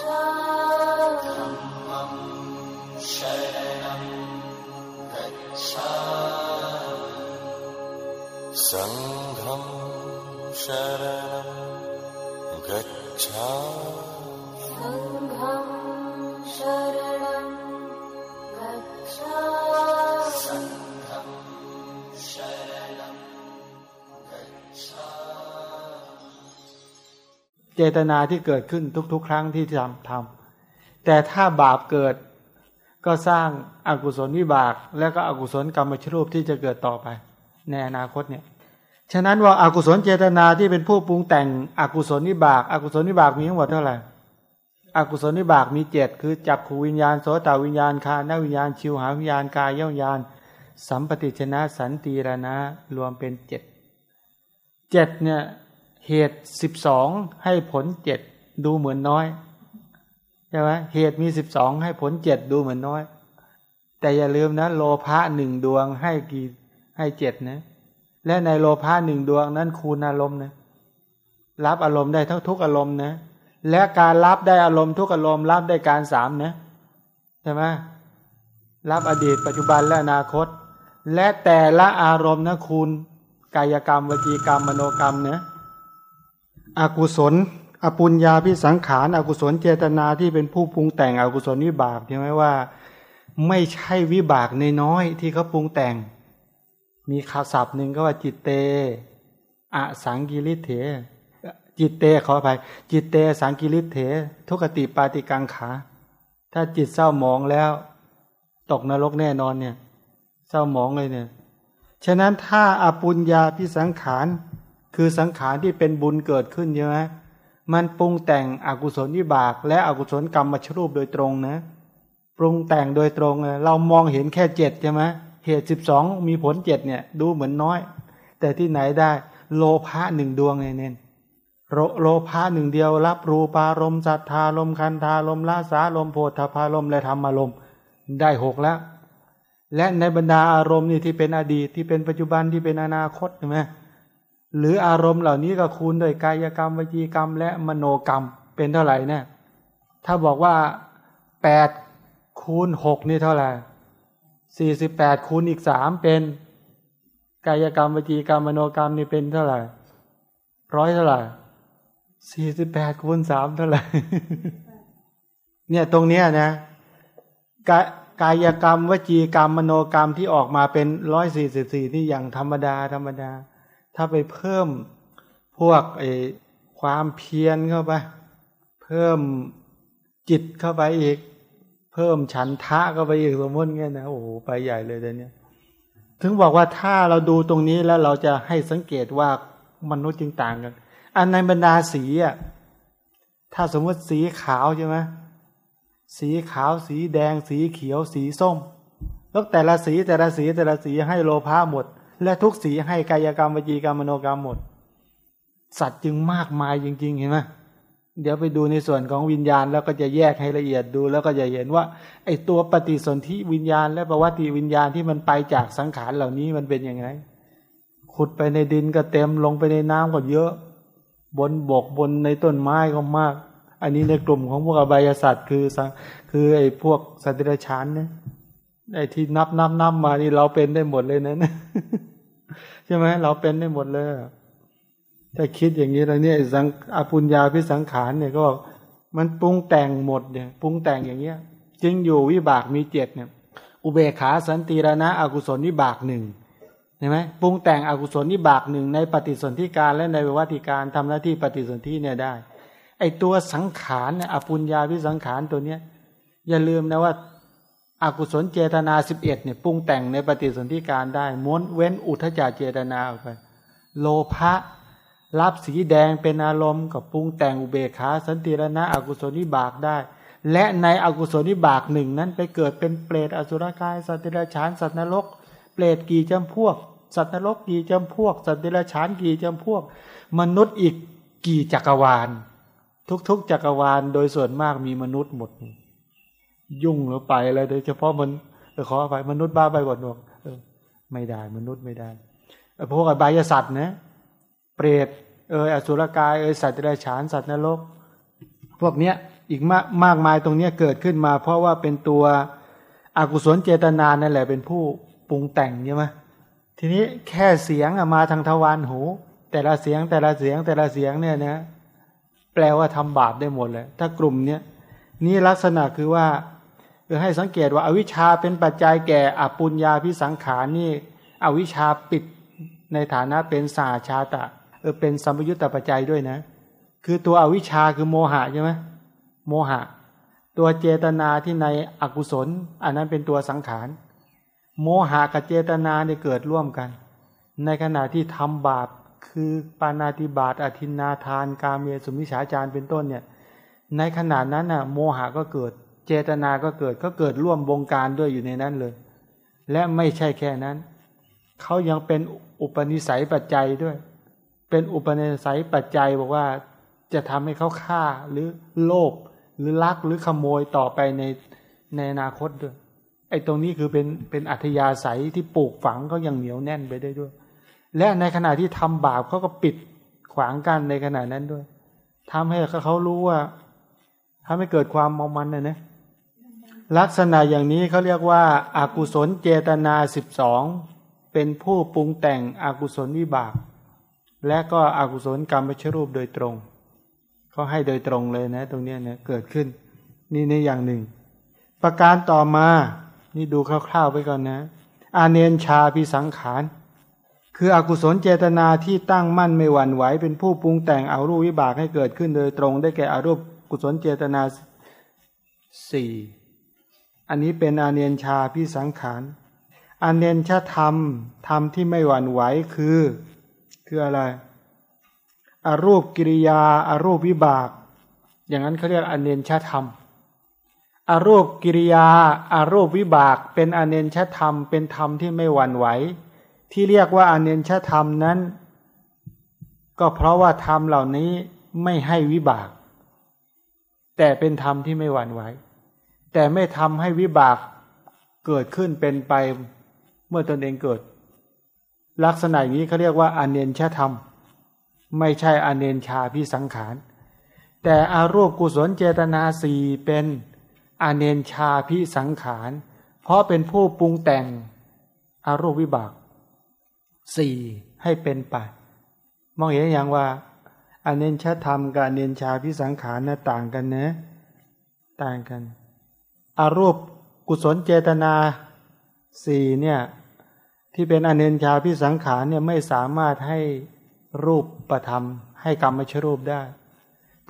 सङ्घं शरणं गच्छामि। सङ्घं शरणं गच्छामि เจตนาที่เกิดขึ้นทุก ๆ ครั้งที่ทำทำแต่ถ้าบาปเกิดก็สร้างอากุศลวิบาก และก็อกุศลกรรมชรูปที่จะเกิดต่อไป ในอนาคตเนี่ยฉะนั้นว่าอากุศลเจตนาที่เป็นผู้ปรุงแต่งอกุศลวิบากอกุศลวิบากมีทั้งหมดเท่าไหร่อกุศลวิบากมีเจ็ดคือจักขูวิญญาณโสตวิญญาณคานวิญญาณ ชิวหาวิญญาณกายวิญญาณ สัมปติชนะสันติรณะรวมเป็นเจ็ดเจ็ดเนี่ย เหตุสิบสองให้ผลเจ็ดดูเหมือนน้อยใช่ไหมเหตุมีสิบสองให้ผลเจ็ดดูเหมือนน้อย แต่อย่าลืมนะ โลภะหนึ่งดวงให้กี่ให้เจ็ดนะ และในโลภะหนึ่งดวงนั้นคูณอารมณ์นะรับอารมณ์ได้ทั้งทุกอารมณ์นะ และการรับได้อารมณ์ทุกอารมณ์รับได้การสามนะใช่ไหมรับอดีตปัจจุบันและอนาคต และแต่ละอารมณ์นะคูณกายกรรมวจีกรรมมโนกรรมเนะ อกุศล อปุญญาพิสังขารอากุศลเจตนาที่เป็นผู้ปรุงแต่งอกุศลวิบากใช่ไหมว่า ไม่ใช่วิบากในน้อยที่เขาปรุงแต่ง มีคาศัพท์หนึ่งก็ว่าจิตเตอสังกิริเถ จิตเตขออภัยจิตเตสังกิริเถ ทุกติปาติกังขา ถ้าจิตเศร้าหมองแล้ว ตกนรกแน่นอนเนี่ย เศร้าหมองเลยเนี่ย ฉะนั้นถ้าอปุญญาพิสังขาร คือสังขารที่เป็นบุญเกิดขึ้นใช่ไหมมันปรุงแต่งอกุศลวิบาก และอกุศลกรรมมาชรูปโดยตรงนะ ปรุงแต่งโดยตรงเรามองเห็นแค่เจ็ดใช่ไหมเหตุสิบสองมีผลเจ็ดเนี่ยดูเหมือนน้อย แต่ที่ไหนได้โลภะหนึ่งดวงเนี่ยเน้นโลโลภะหนึ่งเดียว รับรูปารมณ์สัทธารมคันธารมลาสาลมโพธพารมและธรรมารมณ์ได้หกแล้ว และในบรรดาอารมณ์นี่ที่เป็นอดีตที่เป็นปัจจุบันที่เป็นอนาคตใช่ไหม หรืออารมณ์เหล่านี้ก็คูณด้วยกายกรรมวจีกรรม และมโนกรรมเป็นเท่าไหร่เนี่ยถ้าบอกว่าแปดคูณหกนี่เท่าไหร่สี่สิบแปดคูณอีกสามเป็นกายกรรมวจีกรรมมโนกรรมนี่เป็นเท่าไหร่ร้อยเท่าไหร่สี่สิบแปดคูณสามเท่าไหร่เนี่ยตรงเนี้ยนะกายกายกรรมวจีกรรมมโนกรรมที่ออกมาเป็นร้อยสี่สิบสี่นี่อย่างธรรมดาธรรมดา ถ้าไปเพิ่มพวกไอความเพียรเข้าไป เพิ่มจิตเข้าไปอีก เพิ่มฉันทะเข้าไปอีกสมมติเงี้ยนะโอ้โหไปใหญ่เลยเดี๋ยวนี้ถึงบอกว่าถ้าเราดูตรงนี้แล้วเราจะให้สังเกตว่ามนุษย์จึงต่างกัน อันในบรรดาสีอะถ้าสมมติสีขาวใช่ไหมสีขาวสีแดงสีเขียวสีส้ม แล้วแต่ละสีแต่ละสีแต่ละสีให้โลภะหมด และทุกสีให้กายกรรมวจีกรรมมโนกรรมหมด สัตว์จึงมากมายจริง ๆ เห็นไหมเดี๋ยวไปดูในส่วนของวิญญาณแล้วก็จะแยกให้ละเอียดดู แล้วก็จะเห็นว่าไอ้ตัวปฏิสนธิวิญญาณ และประวัติวิญญาณที่มันไปจากสังขารเหล่านี้มันเป็นยังไง ขุดไปในดินก็เต็มลงไปในน้ำก็เยอะ บนบกบนในต้นไม้ก็มาก อันนี้ในกลุ่มของพวกอบายสัตว์คือสังคือไอ้พวกสัตว์เดรัจฉานเนี่ย ไอ้ที่นับนับนับมานี่เราเป็นได้หมดเลยนะใช่ไหมเราเป็นได้หมดเลยถ้าคิดอย่างนี้แล้วเนี่ยสังอปุญญาพิสังขารเนี่ยก็มันปรุงแต่งหมดเนี่ยปรุงแต่งอย่างเงี้ย จึงอยู่วิบากมีเจ็ดเนี่ย อุเบกขาสันติรณะอกุศลวิบากหนึ่งเห็นไหมปรุงแต่งอกุศลวิบากหนึ่งในปฏิสนธิการและในวิวัติการทำหน้าที่ปฏิสนธิเนี่ยได้ ไอตัวสังขารเนี่ยอปุญญาพิสังขารตัวเนี้ย อย่าลืมนะว่า อกุศลเจตนาสิบเอ็ดเนี่ยปรุงแต่งในปฏิสนธิการได้ม้วนเว้นอุทจารเจตนาออกไป โลภะรับสีแดงเป็นอารมณ์กับปรุงแต่งอุเบกขาสันติรณะอกุศลวิบากได้ และในอกุศลวิบากหนึ่งนั้นไปเกิดเป็นเปรตอสุรกาย สัตว์เดรัจฉานสัตว์นรก เปรตกี่จำพวก สัตว์นรกกี่จำพวก สัตว์เดรัจฉานกี่จำพวก มนุษย์อีกกี่จักรวาล ทุกๆ จักรวาลโดยส่วนมากมีมนุษย์หมด ยุ่งหรือไปอะไรโดยเฉพาะมันเออขอไปมนุษย์บ้าไปหมดหนวกเออไม่ได้ มนุษย์ไม่ได้พวกอบายสัตว์นะเปรตเอออสุรกายเออสัตว์เดรัจฉานสัตว์นรกพวกเนี้ยอีกมากมากมายตรงเนี้ยเกิดขึ้นมา เพราะว่าเป็นตัวอกุศลเจตนานั่นแหละเป็นผู้ปรุงแต่งใช่ไหมทีนี้แค่เสียงอมาทางทวารหู แต่ละเสียงแต่ละเสียงแต่ละเสียงเนี่ยนะแปลว่าทำบาปได้หมดเลยถ้ากลุ่มเนี้ยนี่ลักษณะคือว่า เออให้สังเกตว่าอาวิชชาเป็นปัจจัยแก่อปุญญาพิสังขารนี่ อวิชชาปิดในฐานะเป็นสาชาตะเออเป็นสัมยุญตปัจจัยด้วยนะ คือตัวอวิชชาคือโมหะใช่ไหมโมหะ ตัวเจตนาที่ในอกุศล อันนั้นเป็นตัวสังขาร โมหะกับเจตนาเนี่ยเกิดร่วมกัน ในขณะที่ทำบาปคือปานาติบาตอธินนาทาน กาเมสุมิฉาจารเป็นต้นเนี่ยในขณะนั้นน่ะโมหะก็เกิด เจตนาก็เกิดก็เกิดร่วมวงการด้วยอยู่ในนั้นเลย และไม่ใช่แค่นั้น เขายังเป็นอุปนิสัยปัจจัยด้วย เป็นอุปนิสัยปัจจัยบอกว่าจะทำให้เขาฆ่าหรือโลภหรือลักหรือขโมยต่อไปในในอนาคตด้วย ไอ้ตรงนี้คือเป็นเป็นอัธยาศัยที่ปลูกฝังเขายังเหนียวแน่นไปได้ด้วย และในขณะที่ทำบาปเขาก็ปิดขวางกันในขณะนั้นด้วยทำให้เขารู้ว่าทำให้เกิดความมอมันนะนะ ลักษณะอย่างนี้เขาเรียกว่าอากุศลเจตนาสิบสองเป็นผู้ปรุงแต่งอกุศลวิบาก และก็อกุศลกรรมชรูปโดยตรงเขาให้โดยตรงเลยนะ ตรงนี้เนี่ยเกิดขึ้น นี่ในอย่างหนึ่ง ประการต่อมา นี่ดูคร่าวๆไปก่อนนะ อาเนนชาพิสังขาร คืออกุศลเจตนาที่ตั้งมั่นไม่หวั่นไหว เป็นผู้ปรุงแต่งเอารูปวิบากให้เกิดขึ้นโดยตรง ได้แก่อารูปกุศลเจตนาสี่ อันนี้เป็นอาเนนชาพิสังขารอาเนนชาธรรมธรรมที่ไม่หวั่นไหวคือ คืออะไรอารูปกิริยาอารูปวิบาก อย่างนั้นเขาเรียกอเนนชาธรรมอารูปกิริยาอารูปวิบาก เป็นอเนนชาธรรม เป็นธรรมที่ไม่หวั่นไหวที่เรียกว่าอเนนชาธรรมนั้น ก็เพราะว่าธรรมเหล่านี้ไม่ให้วิบาก แต่เป็นธรรมที่ไม่หวั่นไหว แต่ไม่ทำให้วิบากเกิดขึ้นเป็นไปเมื่อตนเองเกิด ลักษณะอย่างนี้เขาเรียกว่าอเนนชธรรม ไม่ใช่อเนนชาพิสังขาร แต่อารูปกุศลเจตนาสีเป็นอเนนชาพิสังขาร เพราะเป็นผู้ปรุงแต่งอารูปวิบากสี่ให้เป็นไปมองเห็นอย่างว่าอเนนชธรรมกับอเนนชาพิสังขารนะต่างกันนะ ต่างกัน อารูปกุศลเจตนาสี่เนี่ยที่เป็นอเนนชาพิสังขารเนี่ยไม่สามารถให้รูปประธรรม ให้กรรมชรูปได้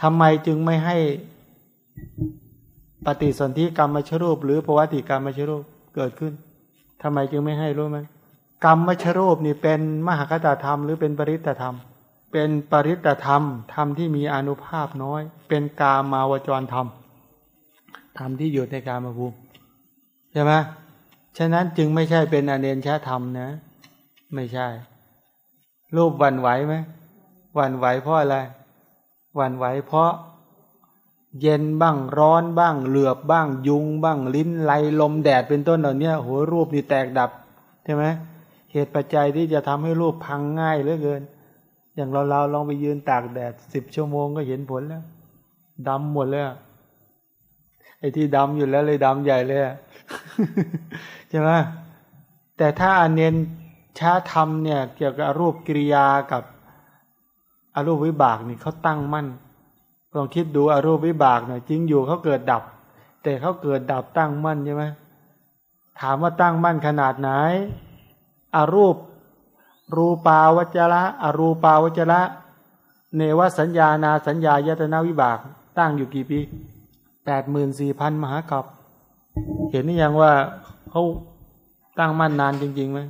ทำไมจึงไม่ให้ปฏิสนธิกรรมชรูป หรือภวติกรรมชรูปเกิดขึ้นทำไมจึงไม่ให้รู้ไหมกรรมชรูปนี่เป็นมหากตธรรม หรือเป็นปริตธรรม เป็นปริตธรรมธรรมที่มีอนุภาพน้อย เป็นกามาวจรธรรม ธรรมที่อยู่ในกามภูมิใช่ไหมฉะนั้นจึงไม่ใช่เป็นอเนนชาธรรมนะ ไม่ใช่ รูปวันไหวไหมวันไหวเพราะอะไรวันไหวเพราะ เย็นบ้างร้อนบ้าง เหลือบบ้าง ยุงบ้าง ลิ้นไหลลมแดดเป็นต้นเหล่านี้หัวรูปนี่แตกดับใช่ไหมเหตุปัจจัยที่จะทำให้รูปพังง่ายเหลือเกิน อย่างเราเราลองไปยืนตากแดดสิบชั่วโมงก็เห็นผลแล้วดำหมดเลย ไอ้ที่ดำอยู่แล้วเลยดำใหญ่เลยใช่ไหมแต่ถ้าอนเน้นช้าธรรมเนี่ยเกี่ยวกับรูปกิริยากับอรูปวิบากนี่เขาตั้งมั่นลองคิดดูอรูปวิบากเนี่ยจริงอยู่เขาเกิดดับ แต่เขาเกิดดับตั้งมั่นใช่ไหมถามว่าตั้งมั่นขนาดไหนอรูป รูปาวจระอรูปาวจระเนวสัญญานาสัญญายตนาวิบาก ตั้งอยู่กี่ปี แปดหมื่นสี่พันมหากรัปเห็นนี่ยังว่าเขาตั้งมั่นนานจริงๆไหม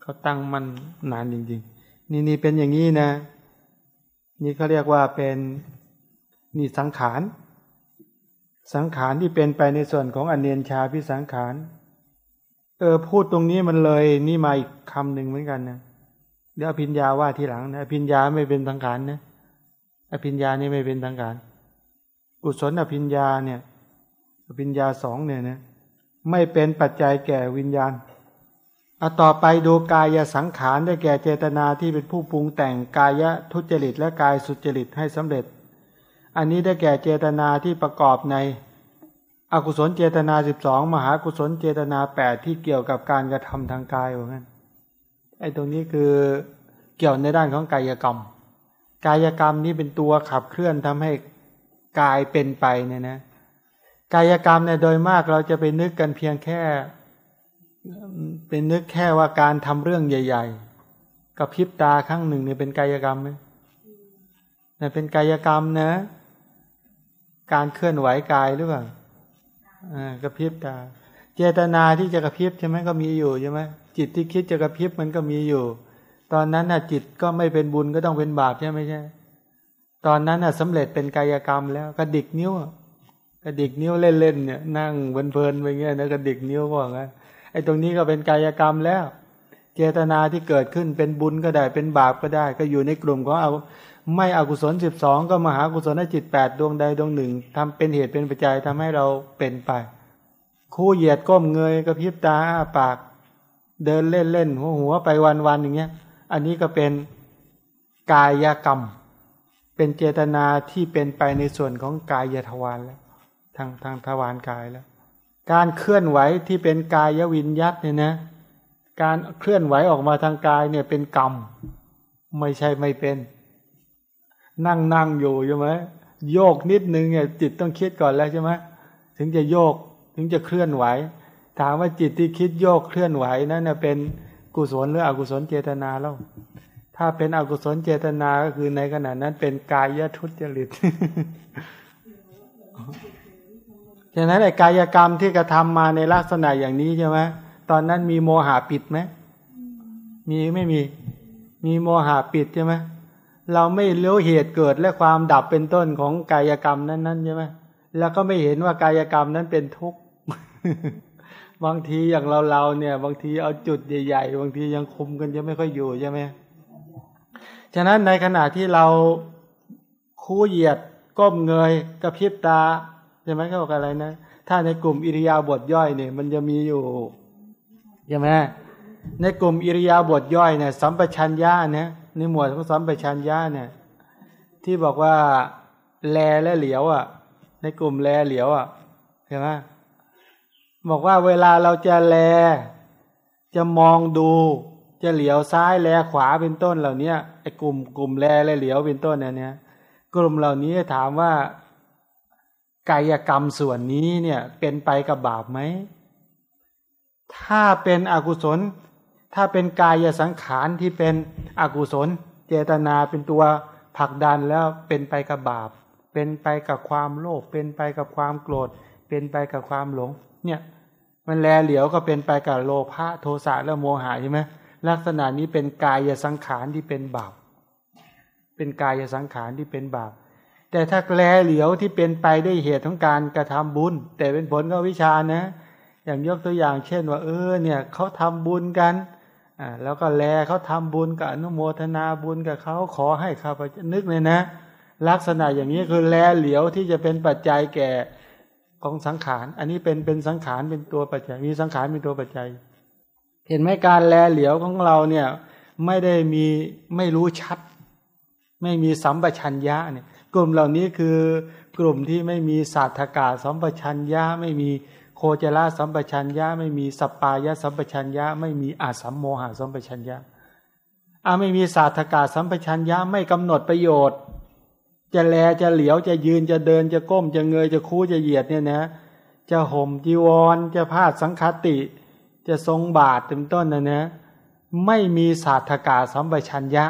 เขาตั้งมั่นนานจริง ๆ นี่นี่เป็นอย่างนี้นะ นี่เขาเรียกว่าเป็นนี่สังขารสังขารที่เป็นไปในส่วนของอเนียนชาพิสังขาร เออพูดตรงนี้มันเลยนี่มาอีกคำหนึ่งเหมือนกันนะเดี๋ยวอภิญญาว่าทีหลังนะอภิญญาไม่เป็นสังขารนะอภิญญานี่ไม่เป็นสังขาร กุศลอภิญญาเนี่ยอภิญญาสองเนี่ยนะไม่เป็นปัจจัยแก่วิญญาณเอาต่อไปดูกายสังขารได้แก่เจตนาที่เป็นผู้ปรุงแต่งกายทุจริตและกายสุจริตให้สำเร็จ อันนี้ได้แก่เจตนาที่ประกอบในอกุศลเจตนาสิบสองมหากุศลเจตนาแปดที่เกี่ยวกับการกระทำทางกายว่างั้นไอ้ตรงนี้คือเกี่ยวในด้านของกายกรรม กายกรรมนี้เป็นตัวขับเคลื่อนทำให้ กายเป็นไปเนี่ยนะกายกรรมเนี่ยโดยมากเราจะไปนึกกันเพียงแค่ เป็นนึกแค่ว่าการทำเรื่องใหญ่ ๆ กับพิบตาครั้งหนึ่งเนี่ยเป็นกายกรรมไหมเนี่ยเป็นกายกรรมนะ การเคลื่อนไหวกายหรือเปล่าอ่ากระพริบตา เจตนาที่จะกระพริบใช่ไหมก็มีอยู่ใช่ไหมจิตที่คิดจะกระพริบมันก็มีอยู่ ตอนนั้นน่ะจิตก็ไม่เป็นบุญก็ต้องเป็นบาปใช่ไหมใช่ ตอนนั้นน่ะสำเร็จเป็นกายกรรมแล้วกระดิกนิ้วกระดิกนิ้วเล่นๆเนี่ยนั่งเพลินๆไปเงี้ยนะกระดิกนิ้วก็ว่างั้นไอ้ตรงนี้ก็เป็นกายกรรมแล้ว เจตนาที่เกิดขึ้นเป็นบุญก็ได้เป็นบาปก็ได้ ก็อยู่ในกลุ่มของเอาไม่อกุศลสิบสองก็มหากุศลจิตแปดดวงใดดวงหนึ่งทำเป็นเหตุเป็นปัจจัยทำให้เราเป็นไป คู่เหยียดก้มเงยกระพริบตาอ้าปาก เดินเล่นเล่นหัวหัวไปวันวันอย่างเงี้ย อันนี้ก็เป็นกายกรรม เป็นเจตนาที่เป็นไปในส่วนของกายทวารแล้ว ทางทางทวารกายแล้ว การเคลื่อนไหวที่เป็นกายวิญยัตเนี่ยนะ การเคลื่อนไหวออกมาทางกายเนี่ยเป็นกรรม ไม่ใช่ไม่เป็น นั่งนั่งอยู่ใช่ไหมโยกนิดนึงเนี่ยจิตต้องคิดก่อนแล้วใช่ไหมถึงจะโยกถึงจะเคลื่อนไหว ถามว่าจิตที่คิดโยกเคลื่อนไหวนั้นเน่ยเป็นกุศลหรืออกุศลเจตนาแล้ว ถ้าเป็นอกุศลเจตนาก็คือในขณะนั้นเป็นกายทุจริตฉะนั้นไอ้กายกรรมที่กระทำมาในลักษณะอย่างนี้ใช่ไหมตอนนั้นมีโมหะปิดไหมมีไม่มี มีโมหะปิดใช่ไหมเราไม่รู้เหตุเกิดและความดับเป็นต้นของกายกรรมนั้นๆใช่ไหมแล้วก็ไม่เห็นว่ากายกรรมนั้นเป็นทุกข์บางทีอย่างเราเราเนี่ย บางทีเอาจุดใหญ่ ๆ บางทียังคุมกันยังไม่ค่อยอยู่ใช่ไหม ฉะนั้นในขณะที่เราคู่เหยียดก้มเงยกระพริบตาใช่ไหมเขาบอกอะไรนะ ถ้าในกลุ่มอิริยาบถย่อยเนี่ยมันจะมีอยู่ใช่ไหมในกลุ่มอิริยาบถย่อยเนี่ยสัมปชัญญะเนี่ยในหมวดของสัมปชัญญะเนี่ย ที่บอกว่าแลและเหลียวอะ ในกลุ่มแลเหลียวอะเห็นไหมบอกว่าเวลาเราจะแล จะมองดู จะเหลียวซ้ายแลขวาเป็นต้นเหล่านี้ ไอ้กลุ่มกลุ่มแลและเหลียวเป็นต้นเนี่ย กลุ่มเหล่านี้ถามว่ากายกรรมส่วนนี้เนี่ยเป็นไปกับบาปไหม ถ้าเป็นอกุศล ถ้าเป็นกายสังขารที่เป็นอกุศล เจตนาเป็นตัวผลักดันแล้วเป็นไปกับบาป เป็นไปกับความโลภเป็นไปกับความโกรธ เป็นไปกับความหลง เนี่ยมันแลเหลียวก็เป็นไปกับโลภะโทสะและโมหะใช่ไหม ลักษณะนี้เป็นกายสังขารที่เป็นบาป เป็นกายสังขารที่เป็นบาป แต่ถ้าแลเหลียวที่เป็นไปได้เหตุของการกระทำบุญ แต่เป็นผลของวิชานะ อย่างยกตัวอย่างเช่นว่า เออเนี่ยเขาทำบุญกันอ่าแล้วก็แลเขาทำบุญกับอนุโมทนาบุญกับเขาขอให้ข้าพเจ้านึกเลยนะ ลักษณะอย่างนี้คือแลเหลียวที่จะเป็นปัจจัยแก่ของสังขาร อันนี้เป็นเป็นสังขารเป็นตัวปัจจัย มีสังขารเป็นตัวปัจจัย เห็นไหมการแลเหลียวของเราเนี่ยไม่ได้มีไม่รู้ชัด ไม่มีสัมปชัญญะเนี่ยกลุ่มเหล่านี้คือกลุ่มที่ไม่มีศาสตกาสัมปชัญญะไม่มีโคจรสัมปชัญญะไม่มีสปายะสัมปชัญญะไม่มีอาสัมโมหะสัมปชัญญะอาไม่มีศาสตกาสัมปชัญญะไม่กำหนดประโยชน์ จะแลจะเหลียวจะยืนจะเดินจะก้มจะเงยจะคู่จะเหยียดเนี่ยนะ จะห่มจีวรจะพาดสังคติ จะทรงบาทเป็นต้นนะนะไม่มีศาสตกาสัมปชัญญะ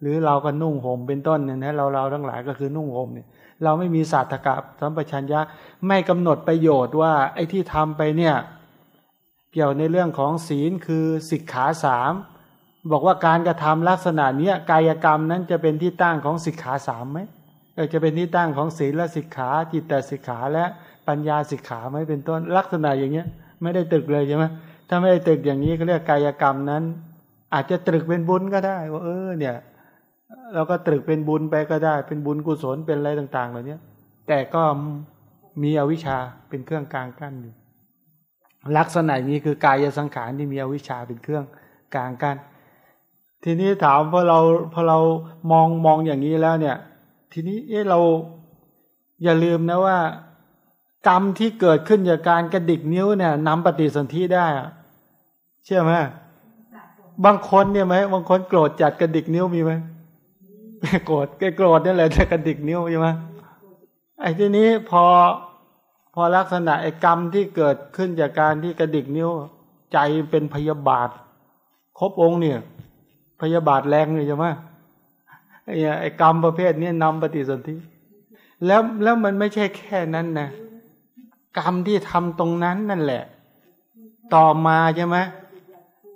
หรือเราก็นุ่งห่มเป็นต้นเนี่ยนะเราเราทั้งหลายก็คือนุ่งห่มเนี่ย เราไม่มีศาสตกับสัมปชัญญะ ไม่กำหนดประโยชน์ว่าไอ้ที่ทำไปเนี่ยเกี่ยวในเรื่องของศีลคือสิกขาสามบอกว่าการกระทำลักษณะเนี้ยกายกรรมนั้นจะเป็นที่ตั้งของสิกขาสามไหมเออจะเป็นที่ตั้งของศีลและสิกขาจิตตสิกขาและปัญญาสิกขาไหมเป็นต้นลักษณะอย่างเงี้ย ไม่ได้ตึกเลยใช่ไหมถ้าไม่ได้ตึกอย่างนี้เขาเรียกกายกรรมนั้น อาจจะตรึกเป็นบุญก็ได้ ว่าเออเนี่ยเราก็ตรึกเป็นบุญไปก็ได้ เป็นบุญกุศลเป็นอะไรต่าง ๆ เหล่านี้แต่ก็มีอวิชชาเป็นเครื่องกลางกั้นอยู่ ลักษณะนี้คือกายสังขารที่มีอวิชชาเป็นเครื่องกลางกั้นทีนี้ถามพอเราพอเรามองมองอย่างนี้แล้วเนี่ย ทีนี้เออเราอย่าลืมนะว่า กรรมที่เกิดขึ้นจากการกระดิกนิ้วเนี่ยนำปฏิสนธิได้อะเชื่อไหมบางคนเนี่ยไหมบางคนโกรธจัดกระดิกนิ้วมีไหมโกรธแกโกรธนี่แหละจะกระดิกนิ้วใช่ไหมไอ้ทีนี้พอพอลักษณะไอ้กรรมที่เกิดขึ้นจากการที่กระดิกนิ้ว ใจเป็นพยาบาท ครบองค์เนี่ย พยาบาทแรงเลยใช่ไหมไอ้ไอ้กรรมประเภทนี้นำปฏิสนธิแล้วแล้วมันไม่ใช่แค่นั้นนะ กรรมที่ทำตรงนั้นนั่นแหละ ต่อมาใช่ไหม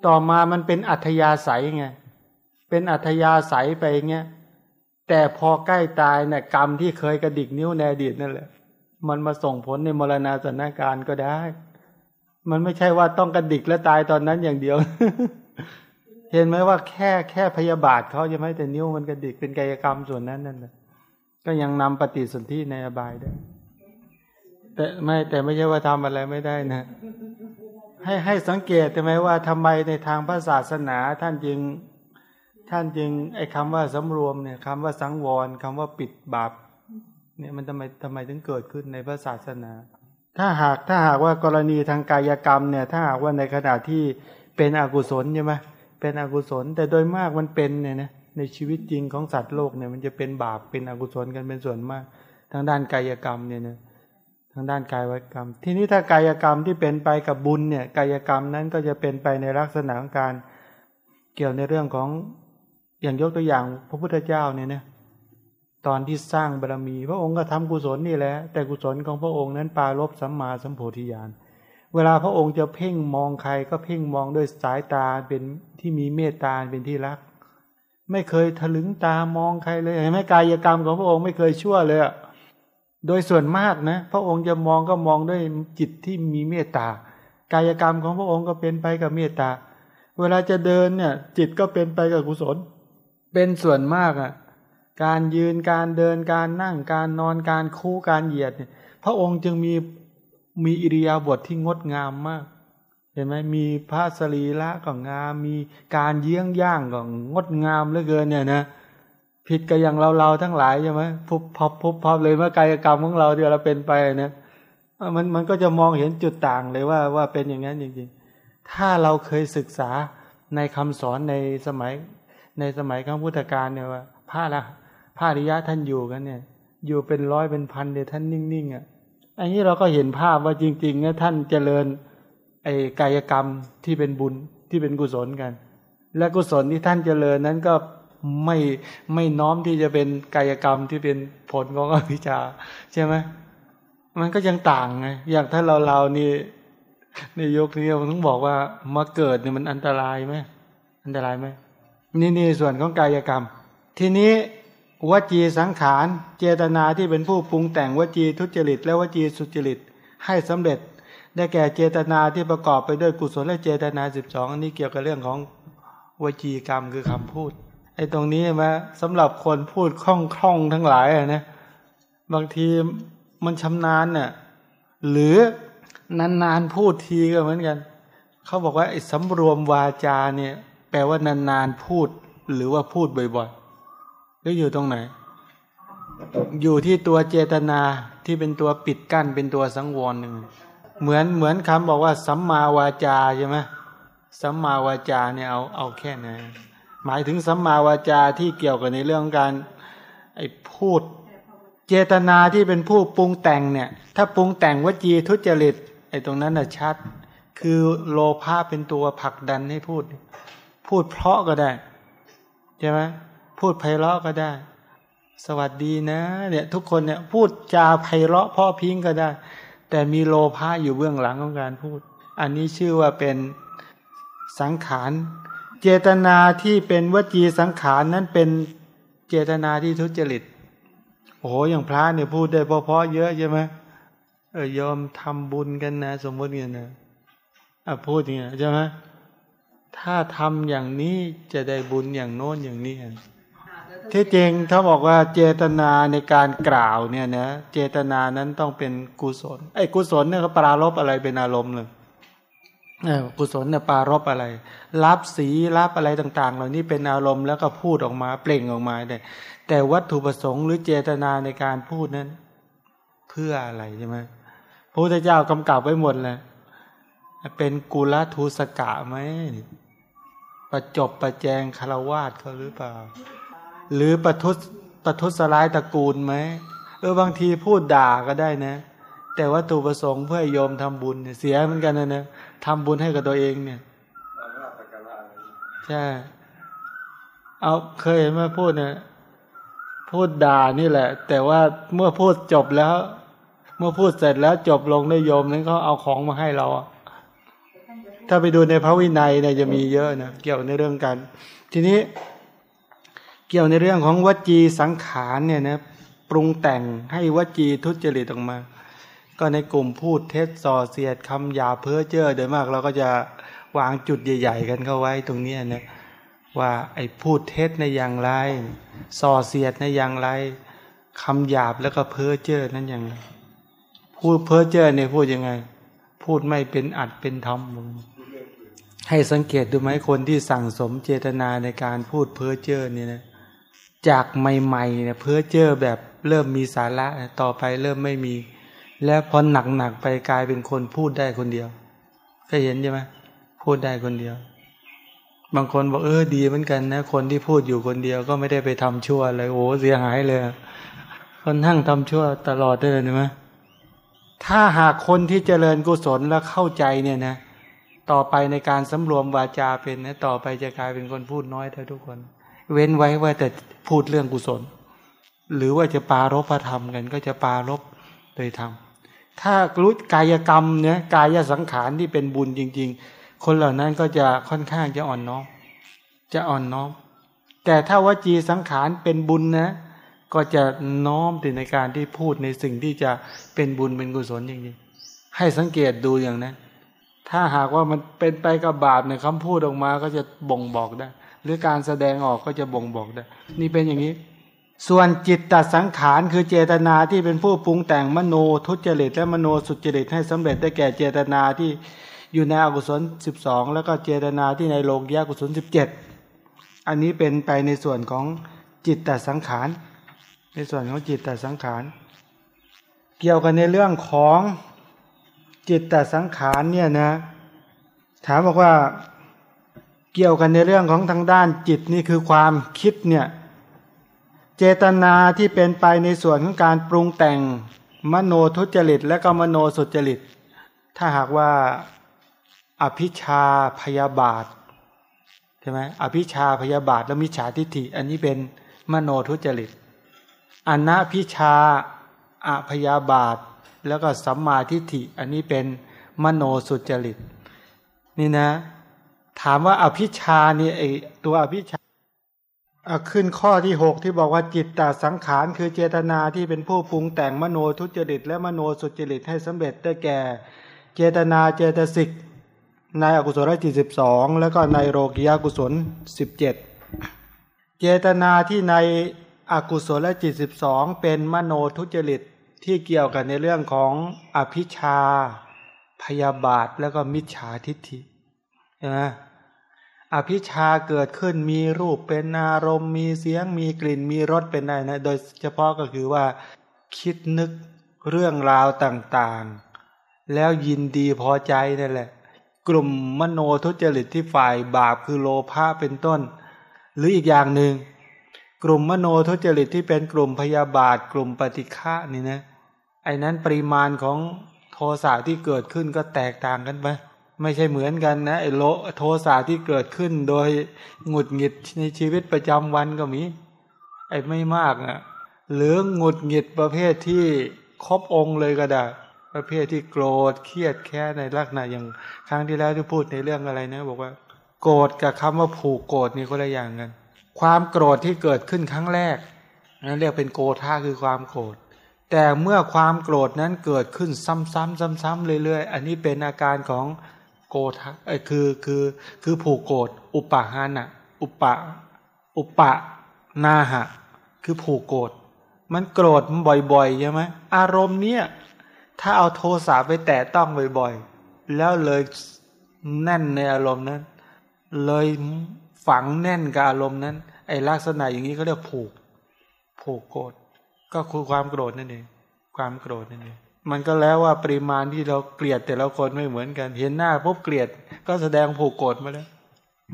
ต่อมามันเป็นอัธยาศัยไงเป็นอัธยาศัยไปเงี้ยแต่พอใกล้ตายเนี่ยกรรมที่เคยกระดิกนิ้วในอดีตนั่นแหละ มันมาส่งผลในมรณาสถานการณ์ก็ได้ มันไม่ใช่ว่าต้องกระดิกแล้วตายตอนนั้นอย่างเดียว เห็นไหมว่าแค่แค่พยาบาทเขาจะไหมแต่นิ้วมันกระดิกเป็นกายกรรมส่วนนั้นนั่นแหละก็ยังนำปฏิสนธิในอบายได้ แต่ไม่แต่ไม่ใช่ว่าทำอะไรไม่ได้นะ ให้ให้สังเกตใช่ไหมว่าทำไมในทางพระศาสนาท่านจึง ท่านจึงไอ้คาว่าสำรวมเนี่ยคำว่าสังวรคำว่าปิดบาปเนี่ยมันทำไมทำไมถึงเกิดขึ้นในพระศาสนา ถ้าหากถ้าหากว่ากรณีทางกายกรรมเนี่ย ถ้าหากว่าในขณะที่เป็นอกุศลใช่ไหมเป็นอกุศล แต่โดยมากมันเป็นเนี่ยนะในชีวิตจริงของสัตว์โลกเนี่ยมันจะเป็นบาปเป็นอกุศลกันเป็นส่วนมาก ทางด้านกายกรรมเนี่ยนะ ทางด้านกายวกรรม ทีนี้ถ้ากายกรรมที่เป็นไปกับบุญเนี่ยกายกรรมนั้นก็จะเป็นไปในลักษณะของการเกี่ยวในเรื่องของอย่างยกตัวอย่างพระพุทธเจ้าเนี่ยนะตอนที่สร้างบารรมี พระองค์ก็ทำกุศลนี่แหละแต่กุศลของพระองค์นั้นปาลบสัมมาสัมโพธิญาณเวลาพระองค์จะเพ่งมองใครก็เพ่งมองด้วยสายตาเป็นที่มีเมตตาเป็นที่รัก ไม่เคยถลึงตามองใครเลยเห็นไหมกายกรรมของพระองค์ไม่เคยชั่วเลย โดยส่วนมากนะพระองค์จะมองก็มองด้วยจิตที่มีเมตตากายกรรมของพระองค์ก็เป็นไปกับเมตตา เวลาจะเดินเนี่ย จิตก็เป็นไปกับกุศล เป็นส่วนมากอะการยืนการเดินการนั่งการนอนการคู่การเหยียดเนี่ย พระองค์จึงมีมีอิริยาบถทที่งดงามมาก เห็นไหมมีพระสรีระก็งาม มีการเยี่ยงย่างก็งดงามเหลือเกินเนี่ยนะ ผิดกับอย่างเราเราทั้งหลายใช่ไหมพุบพับพุบพับเลยเมื่อกายกรรมของเราที่เราเป็นไปเนี่ยมันมันก็จะมองเห็นจุดต่างเลยว่าว่าเป็นอย่างนั้นจริงๆ ถ้าเราเคยศึกษาในคำสอนในสมัยในสมัยข้างพุทธกาลเนี่ยว่าพระละพระอริยะท่านอยู่กันเนี่ย อยู่เป็นร้อยเป็นพันเดี๋ยวท่านนิ่งๆอะอันนี้เราก็เห็นภาพว่าจริงๆเนี่ยท่านเจริญไอ้กายกรรมที่เป็นบุญที่เป็นกุศลกัน และกุศลที่ท่านเจริญนั้นก็ ไม่ไม่น้อมที่จะเป็นกายกรรมที่เป็นผลของอภิชาใช่ไหมมันก็ยังต่างไงอย่างถ้าเราเรานี่ในยกนี้มันต้องบอกว่ามาเกิดเนี่ยมันอันตรายไหมอันตรายไหมนี่นี่ส่วนของกายกรรม ทีนี้วจีสังขาร เจตนาที่เป็นผู้ปรุงแต่งวจีทุจริต และวจีสุจริตให้สำเร็จ ได้แก่เจตนาที่ประกอบไปด้วยกุศลและเจตนาสิบสองอันนี้เกี่ยวกับเรื่องของวจีกรรมคือคำพูด ไอ้ตรงนี้มาสำหรับคนพูดคล่องคล่องทั้งหลายนะบางทีมันชำนาญเนี่ยหรือนานๆพูดทีก็เหมือนกัน เขาบอกว่าไอ้สำรวมวาจาเนี่ย แปลว่านานๆพูด หรือว่าพูดบ่อยๆหรืออยู่ตรงไหน อยู่ที่ตัวเจตนาที่เป็นตัวปิดกั้นเป็นตัวสังวรหนึ่งเหมือนเหมือนคำบอกว่าสัมมาวาจาใช่ไหมสัมมาวาจาเนี่ยเอาเอาแค่ไหน หมายถึงสัมมาวาจาที่เกี่ยวกับในเรื่องการไอ้พูด เจตนาที่เป็นผู้ปรุงแต่งเนี่ย ถ้าปรุงแต่งวจีทุจริตไอ้ตรงนั้นน่ะชัด คือโลภะเป็นตัวผลักดันให้พูด พูดเพราะก็ได้ใช่ไหมพูดไพเราะก็ได้ สวัสดีนะเนี่ยทุกคนเนี่ยพูดจาไพเราะพ่อพิงก็ได้ แต่มีโลภะอยู่เบื้องหลังของการพูด อันนี้ชื่อว่าเป็นสังขาร เจตนาที่เป็นวจีสังขารนั้นเป็นเจตนาที่ทุจริต โอ้โหอย่างพระเนี่ยพูดได้เพราะๆเยอะใช่ไหมเออยอมทำบุญกันนะ สมมติเนี่ยนะอะพูดอย่างเงี้ยใช่ไหมถ้าทำอย่างนี้จะได้บุญอย่างโน้นอย่างนี้ที่จริงถ้าบอกว่าเจตนาในการกล่าวเนี่ยนะเจตนานั้นต้องเป็นกุศลไอ้กุศลเนี่ยก็ปรารบอะไรเป็นอารมณ์เลย กุศลเนี่ยปารบอะไร รับสีรับอะไรต่าง ๆ เหล่านี้เป็นอารมณ์แล้วก็พูดออกมาเปล่งออกมาได้แต่วัตถุประสงค์หรือเจตนาในการพูดนั้น เพื่ออะไรใช่ไหมพระพุทธเจ้ากำกับไว้หมดเลยเป็นกุลทูสกะไหมประจบประแจงคารวาสเขาหรือเปล่า หรือประทุษประทุษร้ายตระกูลไหมเออบางทีพูดด่าก็ได้นะ แต่ว่าตัวประสงค์เพื่อโยมทำบุญเสียเหมือนกันนะเนะ ทำบุญให้กับตัวเองเนี่ยใช่ เอาเคยเห็นไหมพูดเนี่ย พูดด่านี่แหละ แต่ว่าเมื่อพูดจบแล้ว เมื่อพูดเสร็จแล้วจบลงได้โยมนั้นเขาเอาของมาให้เราอะถ้าไปดูในพระวินัยเนี่ยจะมีเยอะนะเกี่ยวในเรื่องการทีนี้เกี่ยวในเรื่องของวจีสังขารเนี่ยนะปรุงแต่งให้วจีทุจริตออกมา ก็ในกลุ่มพูดเท็จส่อเสียดคำหยาเพ้อเจ้อโดยมากเราก็จะวางจุดใหญ่ ๆ กันเข้าไว้ตรงนี้นะว่าไอ้พูดเท็จในอย่างไร ส่อเสียดในอย่างไรคำหยาบแล้วก็เพ้อเจ้อนั้นอย่างไรพูดเพ้อเจ้อเนี่ยพูดยังไง พูดไม่เป็นอัดเป็นธรรมให้สังเกตดูไหมคนที่สั่งสมเจตนาในการพูดเพ้อเจ้อเนี่ยนะจากใหม่ๆเนี่ยเพ้อเจ้อแบบเริ่มมีสาระต่อไปเริ่มไม่มี แล้วพอหนักๆไปกลายเป็นคนพูดได้คนเดียวเคยเห็นใช่ไหมพูดได้คนเดียว บางคนบอกเออดีเหมือนกันนะ คนที่พูดอยู่คนเดียวก็ไม่ได้ไปทำชั่วเลยโอ้เสียหายเลย คนทั้งทำชั่วตลอดได้เลยไหมถ้าหากคนที่เจริญกุศลแล้วเข้าใจเนี่ยนะ ต่อไปในการสำรวมวาจาเป็นนะต่อไปจะกลายเป็นคนพูดน้อยเท่าทุกคน เว้นไว้ว่าแต่พูดเรื่องกุศล หรือว่าจะปารบพระธรรมกันก็จะปารบโดยธรรม ถ้ารู้กายกรรมเนี่ยกายสังขารที่เป็นบุญจริง ๆ คนเหล่านั้นก็จะค่อนข้างจะอ่อนน้อมจะอ่อนน้อม แต่ถ้าวจีสังขารเป็นบุญนะ ก็จะน้อมถึงในการที่พูดในสิ่งที่จะเป็นบุญเป็นกุศลจริงๆให้สังเกตดูอย่างนั้นถ้าหากว่ามันเป็นไปกับบาปเนี่ยคำพูดออกมาก็จะบ่งบอกได้ หรือการแสดงออกก็จะบ่งบอกได้ นี่เป็นอย่างนี้ ส่วนจิตตสังขารคือเจตนาที่เป็นผู้ปรุงแต่งมโนทุจริตและมโนสุจริตให้สำเร็จได้แก่เจตนาที่อยู่ในอกุศลสิบสองแล้วก็เจตนาที่ในโลกยากุศลสิบเจ็ดอันนี้เป็นไปในส่วนของจิตตสังขาร ในส่วนของจิตตสังขาร เกี่ยวกันในเรื่องของจิตตสังขารเนี่ยนะถามบอกว่าเกี่ยวกันในเรื่องของทางด้านจิตนี่คือความคิดเนี่ย เจตนาที่เป็นไปในส่วนของการปรุงแต่งมโนทุจริต และก็มโนสุจริต ถ้าหากว่าอภิชาพยาบาทใช่ไหมอภิชาพยาบาทและมิจฉาทิฏฐิ อันนี้เป็นมโนทุจริตอนนาพิชาอพยาบาท แล้วก็สัมมาทิฏฐิ อันนี้เป็นมโนสุจริต นี่นะ ถามว่าอภิชานี่ไอตัวอภิชา ขึ้นข้อที่หกที่บอกว่าจิตตสังขารคือเจตนาที่เป็นผู้ปรุงแต่งมโนทุจริต และมโนสุจริตให้สำเร็จได้แก่ เจตนาเจตสิกในอกุศลจิตสิบสองแล้วก็ในโรกิยากุศลสิบเจ็ดเจตนาที่ในอกุศลจิตสิบสองเป็นมโนทุจริตที่เกี่ยวกันในเรื่องของอภิชาพยาบาทแล้วก็มิจฉาทิฏฐิใช่ไหม อภิชาเกิดขึ้นมีรูปเป็นอารมณ์ มีเสียงมีกลิ่นมีรสเป็นได้นะโดยเฉพาะก็คือว่า คิดนึกเรื่องราวต่างๆ แล้วยินดีพอใจนั่นแหละ กลุ่มมโนทุจริตที่ฝ่ายบาปคือโลภะเป็นต้น หรืออีกอย่างหนึ่งกลุ่มมโนทุจริตที่เป็นกลุ่มพยาบาทกลุ่มปฏิฆะนี่นะไอ้นั้นปริมาณของโทสะที่เกิดขึ้นก็แตกต่างกันไป ไม่ใช่เหมือนกันนะไอ้โลโทสะที่เกิดขึ้นโดยหงุดหงิดในชีวิตประจำวันก็มี ไอ้ไม่มากอะหรือหงุดหงิดประเภทที่ครบองค์เลยก็ได้ ประเภทที่โกรธเครียดแค้ในลักษณะอย่างครั้งที่แล้วที่พูดในเรื่องอะไรนะ บอกว่า โกรธกับคำว่าผูกโกรธนี่ก็ละอย่างกัน ความโกรธที่เกิดขึ้นครั้งแรกนั่นเรียกเป็นโกธาคือความโกรธแต่เมื่อความโกรธนั้นเกิดขึ้นซ้ำๆซ้ำๆเรื่อยๆ อันนี้เป็นอาการของ โกธาเอ้คือคือคือผูกโกรธอุปาหานะอุปะอุปะนาหะ คือผูกโกรธมันโกรธมันบ่อยๆใช่ไหมอารมณ์เนี้ยถ้าเอาโทสะไปแตะต้องบ่อยๆ แล้วเลยแน่นในอารมณ์นั้น เลยฝังแน่นกับอารมณ์นั้น ไอ้ลักษณะอย่างนี้เขาเรียกผูก ผูกโกรธก็คือความโกรธนั่นเองความโกรธนั่นเอง มันก็แล้วว่าปริมาณที่เราเกลียดแต่ละคนไม่เหมือนกัน เห็นหน้าปุ๊บเกลียด ก็แสดงผูกโกรธมาแล้ว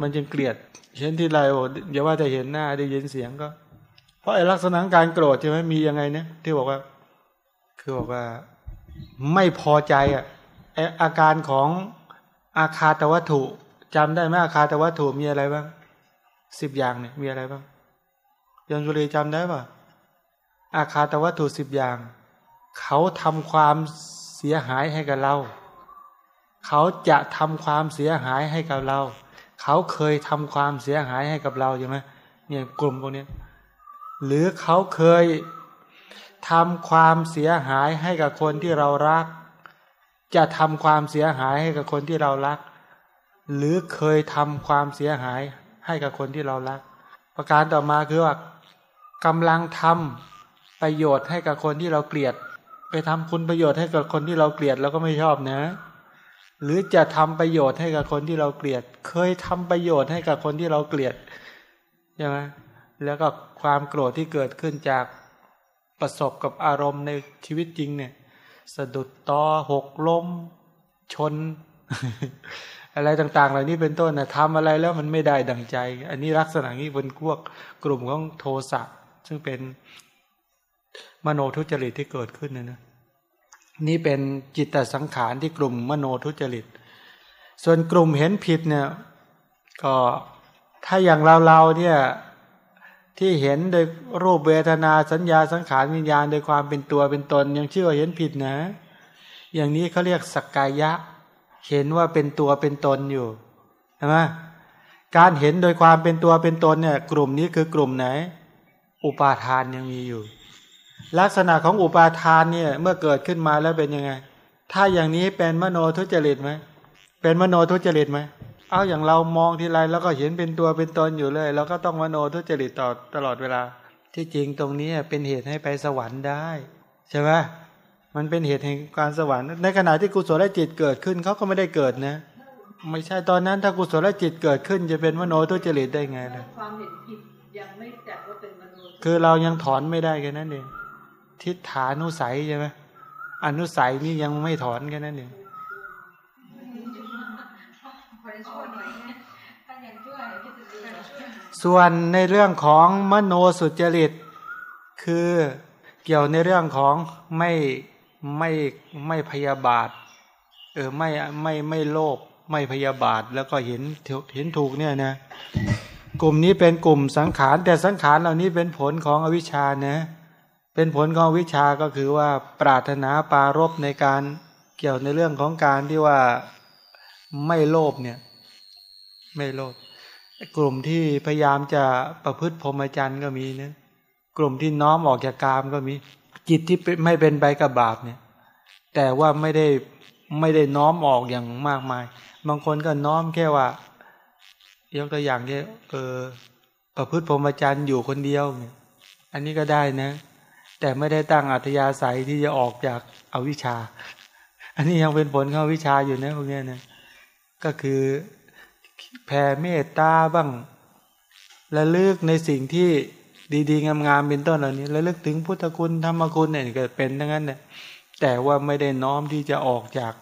มันจึงเกลียดเห็นที่ไรโอ้อย่าว่าจะเห็นหน้าได้ยินเสียงก็ เพราะไอ้ลักษณะการโกรธใช่ไหมมียังไงเนี่ยที่บอกว่า คือบอกว่าไม่พอใจอะอาการของอาคาตวัตถุจำได้ไหมอาคาตวัตถุมีอะไรบ้างสิบอย่างเนี่ยมีอะไรบ้างยนจุลีจำได้ป่ะอาคาตวัตถุสิบอย่าง เขาทำความเสียหายให้กับเรา เขาจะทำความเสียหายให้กับเรา เขาเคยทำความเสียหายให้กับเราใช่ไหมเนี่ยกลุ่มพวกนี้หรือเขาเคยทำความเสียหายให้กับคนที่เรารัก จะทำความเสียหายให้กับคนที่เรารัก หรือเคยทำความเสียหายให้กับคนที่เรารัก ประการต่อมาคือว่ากำลังทำประโยชน์ให้กับคนที่เราเกลียด ไปทำคุณประโยชน์ให้กับคนที่เราเกลียดเราก็ไม่ชอบนะ หรือจะทำประโยชน์ให้กับคนที่เราเกลียด เคยทำประโยชน์ให้กับคนที่เราเกลียดใช่ไหมแล้วก็ความโกรธที่เกิดขึ้นจากประสบกับอารมณ์ในชีวิตจริงเนี่ย สะดุดตอหกล้ม ชน อะไรต่าง ๆ เหล่านี้เป็นต้นนะทำอะไรแล้วมันไม่ได้ดังใจ อันนี้ลักษณะนี้เป็นพวกกลุ่มของโทสะซึ่งเป็น โนทุจริตที่เกิดขึ้นนะนะนี่เป็นจิตตสังขารที่กลุ่มมโนทุจริต ส่วนกลุ่มเห็นผิดเนี่ยก็ถ้าอย่างเราเราเนี่ยที่เห็นโดยรูปเวทนาสัญญาสังขารวิญญาณโดยความเป็นตัวเป็นตน ยังเชื่อเห็นผิดนะ อย่างนี้เขาเรียกสักกายะ เห็นว่าเป็นตัวเป็นตนอยู่ใช่ไหมการเห็นโดยความเป็นตัวเป็นตนเนี่ย กลุ่มนี้คือกลุ่มไหน อุปาทานยังมีอยู่ ลักษณะของอุปาทานเนี่ยเมื่อเกิดขึ้นมาแล้วเป็นยังไง ถ้าอย่างนี้เป็นมโนทุจริตไหมเป็นมโนทุจริตไหมเอาอย่างเรามองทีไรแล้วก็เห็นเป็นตัวเป็นตนอยู่เลยเราก็ต้องมโนทุจริตต่อตลอดเวลา ที่จริงตรงนี้เป็นเหตุให้ไปสวรรค์ได้ใช่ไหมมันเป็นเหตุแห่งการสวรรค์ ในขณะที่กุศลจิตเกิดขึ้นเขาก็ไม่ได้เกิดนะ ไม่ใช่ตอนนั้นถ้ากุศลจิตเกิดขึ้น จะเป็นมโนทุจริตได้ไงล่ะความเห็นผิดยังไม่จัดว่าเป็นมโนคือเรายังถอนไม่ได้แค่นั้นเอง ทิฏฐานุสัยใช่ไหมอนุสัยนี่ยังไม่ถอนแค่นั้นเองถ้ายังช่วยคิดจะดีช่วยส่วนในเรื่องของมโนสุจริต คือเกี่ยวในเรื่องของไม่ไม่ไม่พยาบาทเออไม่ไม่ไม่โลภไม่พยาบาทแล้วก็เห็นเห็นถูกเนี่ยนะกลุ่มนี้เป็นกลุ่มสังขารแต่สังขารเหล่านี้เป็นผลของอวิชชานะ เป็นผลของวิชาก็คือว่าปรารถนาปารบในการเกี่ยวในเรื่องของการที่ว่าไม่โลภเนี่ย ไม่โลภกลุ่มที่พยายามจะประพฤติพรหมจรรย์ก็มีนะกลุ่มที่น้อมออกจากกามก็มีจิตที่ไม่เป็นไปกับบาปเนี่ย แต่ว่าไม่ได้ไม่ได้น้อมออกอย่างมากมาย บางคนก็น้อมแค่ว่ายกตัวอย่างแค่เออประพฤติพรหมจรรย์อยู่คนเดียวเนี่ย อันนี้ก็ได้นะ แต่ไม่ได้ตั้งอัธยาศัยที่จะออกจากอาวิชชา อันนี้ยังเป็นผลของวิชาอยู่นะพวกนี้นะก็คือแผ่เมตตาบ้างระเลึกในสิ่งที่ดีๆ งามๆเป็นต้นเหล่านี้ระลึกถึงพุทธคุณธรรมคุณเนี่ยก็เป็นทั้งนั้นเนี่ยแต่ว่าไม่ได้น้อมที่จะออกจาก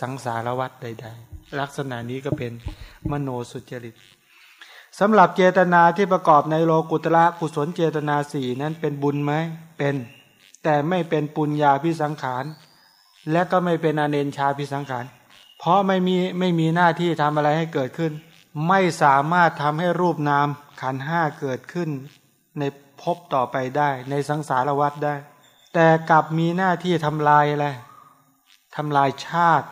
สังสารวัฏใด ๆ ลักษณะนี้ก็เป็นมโนสุจริต สำหรับเจตนาที่ประกอบในโลกุตระกุศลเจตนาสี่นั้นเป็นบุญไหมเป็น แต่ไม่เป็นปุญญาพิสังขาร และก็ไม่เป็นอเนนชาพิสังขาร เพราะไม่มีไม่มีหน้าที่ทำอะไรให้เกิดขึ้น ไม่สามารถทำให้รูปนามขันห้าเกิดขึ้น ในภพต่อไปได้ในสังสารวัฏได้ แต่กลับมีหน้าที่ทำลายอะไรทำลายชาติ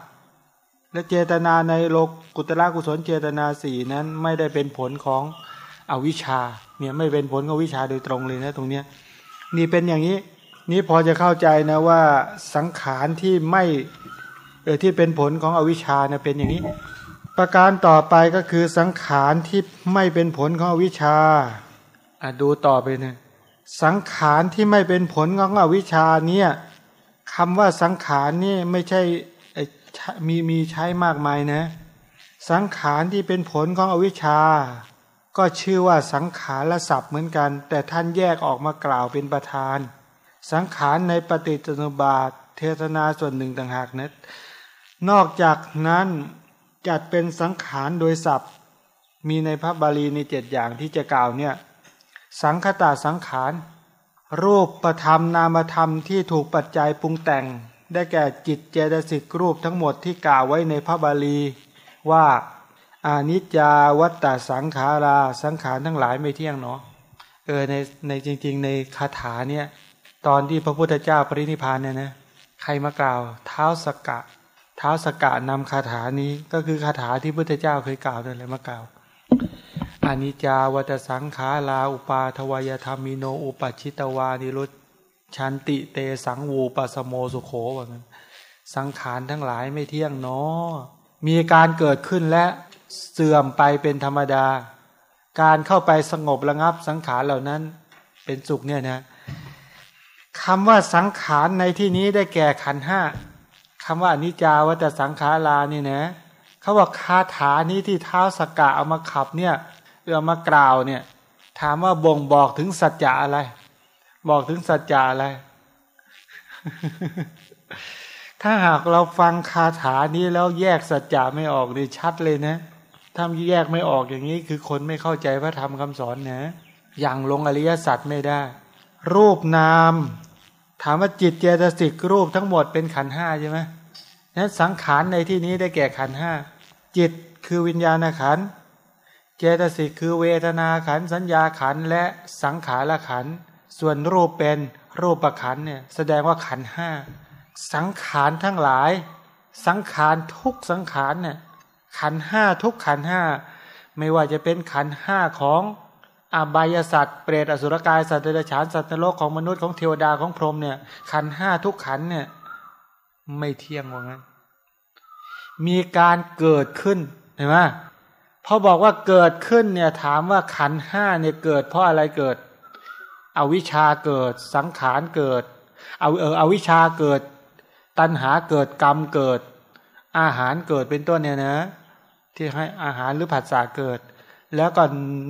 และเจตนาในโลกกุตระกุศลเจตนาสี่นั้นไม่ได้เป็นผลของอวิชชาเนี่ยไม่เป็นผลของวิชาโดยตรงเลยนะตรงเนี้ยนี่เป็นอย่างนี้นี่พอจะเข้าใจนะว่าสังขารที่ไม่เออที่เป็นผลของอวิชชาเนี่ยเป็นอย่างนี้ ประการต่อไปก็คือสังขารที่ไม่เป็นผลของอวิชชาอะดูต่อไปนะสังขารที่ไม่เป็นผลของอวิชชาเนี่ยคำว่าสังขารนี่ไม่ใช่ มีมีใช้มากมายนะ สังขารที่เป็นผลของอวิชชา ก็ชื่อว่าสังขารศัพท์เหมือนกัน แต่ท่านแยกออกมากล่าวเป็นประธาน สังขารในปฏิจจุบาทเทศนาส่วนหนึ่งต่างหากนะนอกจากนั้นจัดเป็นสังขารโดยศัพท์ มีในพระบาลีในเจ็ดอย่างที่จะกล่าวเนี่ยสังคตาสังขาร รูปประธรรมนามธรรมที่ถูกปัจจัยปรุงแต่ง ได้แก่จิตเจตสิกรูปทั้งหมดที่กล่าวไว้ในพระบาลีว่าอานิจจาวัตตสังขาราสังขารทั้งหลายไม่เที่ยงเนาะเออในในจริง ๆ ในคาถาเนี่ยตอนที่พระพุทธเจ้าปรินิพานเนี่ยนะใครมากล่าวเท้าสกกะเท้าสกกะนำคาถานี้ก็คือคาถาที่พุทธเจ้าเคยกล่าวนั่นแหละมากล่าวอานิจจาวัตสังขาราอุปาทวายธรรมิโนอุปชิตวานิรุต ชันติเตสังวูปสโมสุโขว่างั้นสังขารทั้งหลายไม่เที่ยงเนาะมีการเกิดขึ้นและเสื่อมไปเป็นธรรมดา การเข้าไปสงบระงับสังขารเหล่านั้นเป็นสุขเนี่ยนะคำว่าสังขารในที่นี้ได้แก่ขันห้าคำว่าอนิจจาวัตสังขารานี่นะเขาบอกคาถานี้ที่เท้าสกกะเอามาขับเนี่ยเอื้อมากล่าวเนี่ย ถามว่าบ่งบอกถึงสัจจะอะไร บอกถึงสัจจะอะไร ถ้าหากเราฟังคาถานี้แล้วแยกสัจจะไม่ออกนี่ชัดเลยนะถ้าแยกไม่ออกอย่างนี้คือคนไม่เข้าใจพระธรรมคำสอนนะ อย่างลงอริยสัจไม่ได้ รูปนาม ถามว่าจิตเจตสิกรูปทั้งหมดเป็นขันห้าใช่ไหมนั้นสังขารในที่นี้ได้แก่ขันห้าจิตคือวิญญาณขันเจตสิกคือเวทนาขันสัญญาขันและสังขารขันธ์ ส่วนรูปเป็นรูปประขันเนี่ยแสดงว่าขันห้าสังขารทั้งหลาย สังขารทุกสังขารเนี่ยขันห้าทุกขันห้าไม่ว่าจะเป็นขันห้าของอบายสัตว์เปรตอสุรกายสัตว์เดรัจฉานสัตว์นรกของมนุษย์ของเทวดาของพรหมเนี่ยขันห้าทุกขันเนี่ยไม่เที่ยงว่างั้น มีการเกิดขึ้นเห็นไหมพอบอกว่าเกิดขึ้นเนี่ยถามว่าขันห้าเนี่ยเกิดเพราะอะไรเกิด อวิชชาเกิด สังขารเกิด เอาเอออวิชชาเกิด ตัณหาเกิดกรรมเกิด อาหารเกิดเป็นต้นเนี่ยนะ ที่ให้อาหารหรือผัสสะเกิด แล้วก็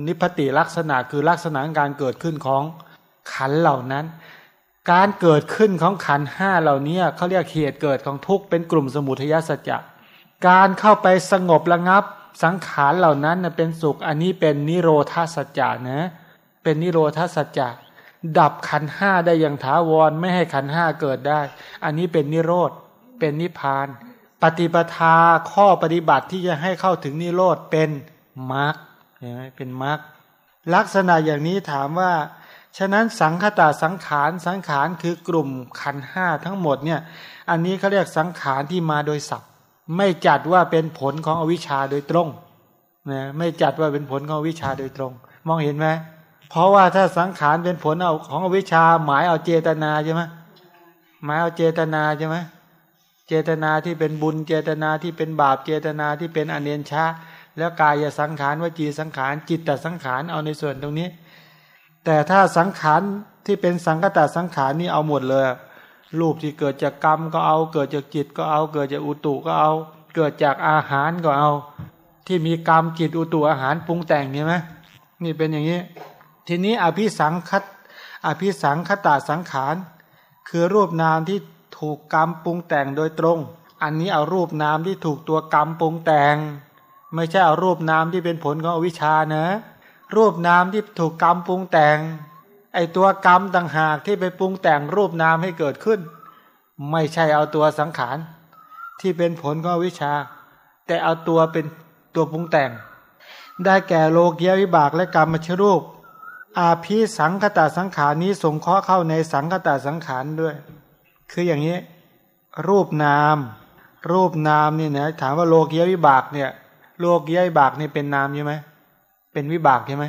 นิพพติลักษณะคือลักษณะการเกิดขึ้นของขันเหล่านั้น การเกิดขึ้นของขันห้าเหล่านี้เขาเรียกเหตุเกิดของทุกเป็นกลุ่มสมุทยสัจจะการเข้าไปสงบระงับสังขารเหล่านั้นเป็นสุขอันนี้เป็นนิโรธาสัจจะนะ เป็นนิโรธาสัจจะ ดับขันห้าได้อย่างถาวรไม่ให้ขันห้าเกิดได้ อันนี้เป็นนิโรธ เป็นนิพพาน ปฏิปทาข้อปฏิบัติที่จะให้เข้าถึงนิโรธเป็นมรรคเห็นไหมเป็นมรรคลักษณะอย่างนี้ถามว่า ฉะนั้นสังคตาสังขารสังขารคือกลุ่มขันห้าทั้งหมดเนี่ยอันนี้เขาเรียกสังขารที่มาโดยศัพท์ไม่จัดว่าเป็นผลของอวิชชาโดยตรงนะไม่จัดว่าเป็นผลของอวิชชาโดยตรง มองเห็นไหม เพราะว่าถ้าสังขารเป็นผลเอาของอวิชชาหมายเอาเจตนาใช่ไหมหมายเอาเจตนาใช่ไหมเจตนาที่เป็นบุญเจตนาที่เป็นบาปเจตนาที่เป็นอเนียนชาแล้วกายสังขารวจีสังขารจิตตสังขารเอาในส่วนตรงนี้ แต่ถ้าสังขารที่เป็นสังกตสังขารนี่เอาหมดเลยรูปที่เกิดจากกรรมก็เอาเกิดจากจิตก็เอาเกิดจากอุตุก็เอา เกิดจากอาหารก็เอา ที่มีกรรมจิตอุตุอาหารปรุงแต่งใช่ไหมนี่เป็นอย่างนี้ ทีนี้อภิสังคัตอภิสังคตาสังขาร คือรูปนามที่ถูกกรรมปรุงแต่งโดยตรง อันนี้เอารูปนามที่ถูกตัวกรรมปรุงแต่ง ไม่ใช่เอารูปนามที่เป็นผลของอวิชชานะ รูปนามที่ถูกกรรมปรุงแต่ง ไอตัวกรรมต่างหากที่ไปปรุงแต่งรูปนามให้เกิดขึ้น ไม่ใช่เอาตัวสังขาร ที่เป็นผลของอวิชชา แต่เอาตัวเป็นตัวปรุงแต่ง ได้แก่โลกียวิบากและกรรมชรูป อาภิสังคตาสังขารนี้สงเคราะห์เข้าในสังคตาสังขารด้วย คืออย่างนี้ รูปนาม รูปนามเนี่ยนะถามว่าโลกียวิบากเนี่ยโลกียวิบากเนี่ยเป็นนามใช่ไหมเป็นวิบากใช่ไหม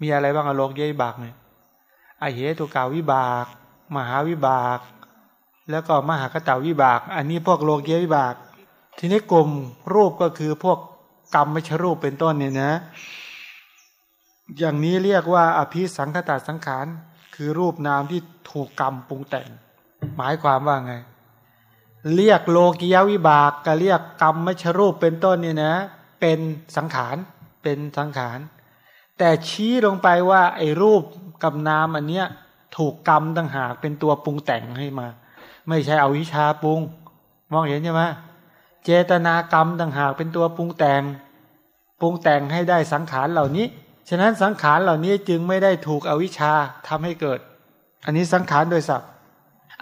มีอะไรบ้างอะโลกเยวิบากเนี่ยอเหตุกาวิบาก มหาวิบาก แล้วก็มหากตาวิบาก อันนี้พวกโลกเยวิบาก ทีนี้กลุ่มรูปก็คือพวกกรรมไม่ใช่รูปเป็นต้นเนี่ยนะ อย่างนี้เรียกว่า อภิสังขตาสังขาร คือรูปนามที่ถูกกรรมปรุงแต่ง หมายความว่าไง เรียกโลกิยวิบากกับเรียกกรรมไม่ใช่รูปเป็นต้นเนี่ยนะ เป็นสังขารเป็นสังขาร แต่ชี้ลงไปว่าไอ้รูปกับนามอันเนี้ยถูกกรรมต่างหากเป็นตัวปรุงแต่งให้มา ไม่ใช่เอาวิชาปรุง มองเห็นใช่ไหมเจตนากรรมต่างหากเป็นตัวปรุงแต่ง ปรุงแต่งให้ได้สังขารเหล่านี้ ฉะนั้นสังขารเหล่านี้จึงไม่ได้ถูกอวิชชาทำให้เกิด อันนี้สังขารโดยศัพท์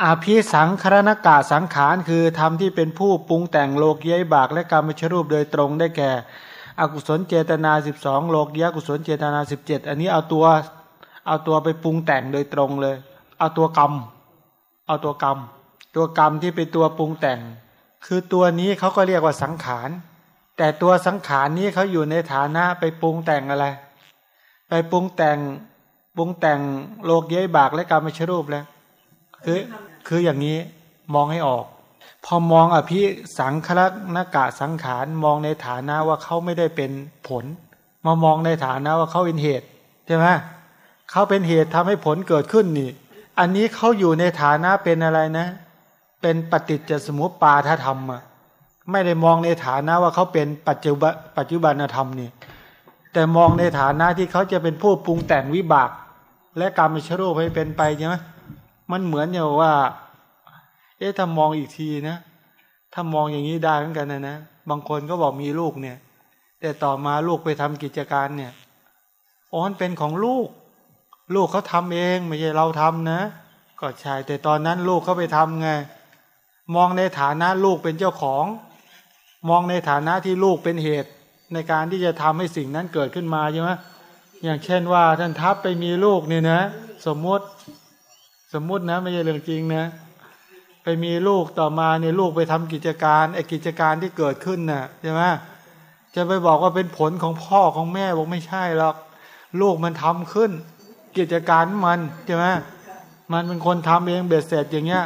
อาภิสังครณกาสังขารคือธรรมที่เป็นผู้ปรุงแต่งโลกย้ยบากและกรรมชรูปโดยตรงได้แก่ อกุศลเจตนาสิบสองโลกเยกุศลเจตนาสิบเจ็ดอันนี้เอาตัวเอาตัวไปปรุงแต่งโดยตรงเลย เอาตัวกรรม เอาตัวกรรม ตัวกรรมที่เป็นตัวปรุงแต่ง คือตัวนี้เขาก็เรียกว่าสังขาร แต่ตัวสังขารนี้เขาอยู่ในฐานะไปปรุงแต่งอะไร ไปปรุงแต่งปรุงแต่งโลกเย้ยบากและกรรมชรูปแล้ว คือคืออย่างนี้มองให้ออก พอมองอภิสังขารนากะสังขารมองในฐานะว่าเขาไม่ได้เป็นผล มามองในฐานะว่าเขาเป็นเหตุใช่ไหมเขาเป็นเหตุทำให้ผลเกิดขึ้นนี่ อันนี้เขาอยู่ในฐานะเป็นอะไรนะ เป็นปฏิจจสมุปปาทธรรมอะไม่ได้มองในฐานะว่าเขาเป็นปัจจุบันปัจจุบันธรรมนี่ แต่มองในฐานะที่เขาจะเป็นผู้ปรุงแต่งวิบาก และกรรมชรูปให้เป็นไปใช่ไหมมันเหมือนอย่างว่า เอ๊ะถ้ามองอีกทีนะ ถ้ามองอย่างนี้ได้เหมือนกันนะนะ บางคนก็บอกมีลูกเนี่ย แต่ต่อมาลูกไปทำกิจการเนี่ยอ๋อนเป็นของลูก ลูกเขาทำเองไม่ใช่เราทำนะก็ใช่แต่ตอนนั้นลูกเขาไปทำไง มองในฐานะลูกเป็นเจ้าของ มองในฐานะที่ลูกเป็นเหตุ ในการที่จะทำให้สิ่งนั้นเกิดขึ้นมาใช่ไหมอย่างเช่นว่าท่านทัพไปมีลูกเนี่ยนะ สมมุติ สมมุตินะ ไม่ใช่เรื่องจริงนะ ไปมีลูกต่อมาเนี่ยลูกไปทำกิจการไอ้กิจการที่เกิดขึ้นน่ะใช่ไหมจะไปบอกว่าเป็นผลของพ่อของแม่บอกไม่ใช่หรอก ลูกมันทำขึ้น กิจการมันใช่ไหมมันเป็นคนทำเองเบ็ดเสร็จอย่างเงี้ย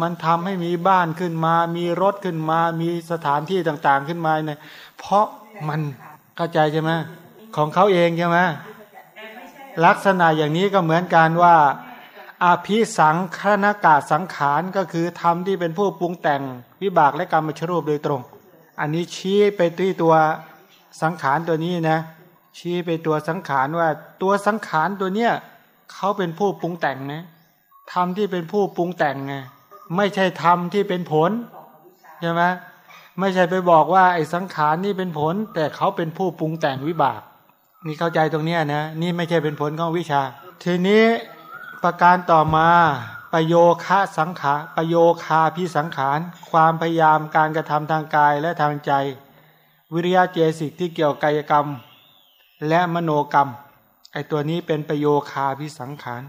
มันทำให้มีบ้านขึ้นมา มีรถขึ้นมา มีสถานที่ต่างๆขึ้นมาเนี่ยเพราะ มันเข้าใจใช่ไหมของเขาเองใช่ไหมลักษณะอย่างนี้ก็เหมือนกันว่าอาภิสังขนากาสังขารก็คือธรรมที่เป็นผู้ปรุงแต่งวิบากและกรรมชรูปโดยตรง อันนี้ชี้ไปที่ตัวสังขารตัวนี้นะ ชี้ไปตัวสังขารว่าตัวสังขารตัวเนี้ยเขาเป็นผู้ปรุงแต่งนะธรรมที่เป็นผู้ปรุงแต่งไงไม่ใช่ธรรมที่เป็นผลใช่ไหม ไม่ใช่ไปบอกว่าไอ้สังขารนี่เป็นผล แต่เขาเป็นผู้ปรุงแต่งวิบาก นี่เข้าใจตรงเนี้นะ นี่ไม่ใช่เป็นผลของวิชา ทีนี้ประการต่อมาประโยคะสังขารประโยคาพิสังขาร ความพยายามการกระทำทางกายและทางใจ วิริยะเจสิกที่เกี่ยวกายกรรม และมโนกรรมไอตัวนี้เป็นประโยคาพิสังขาร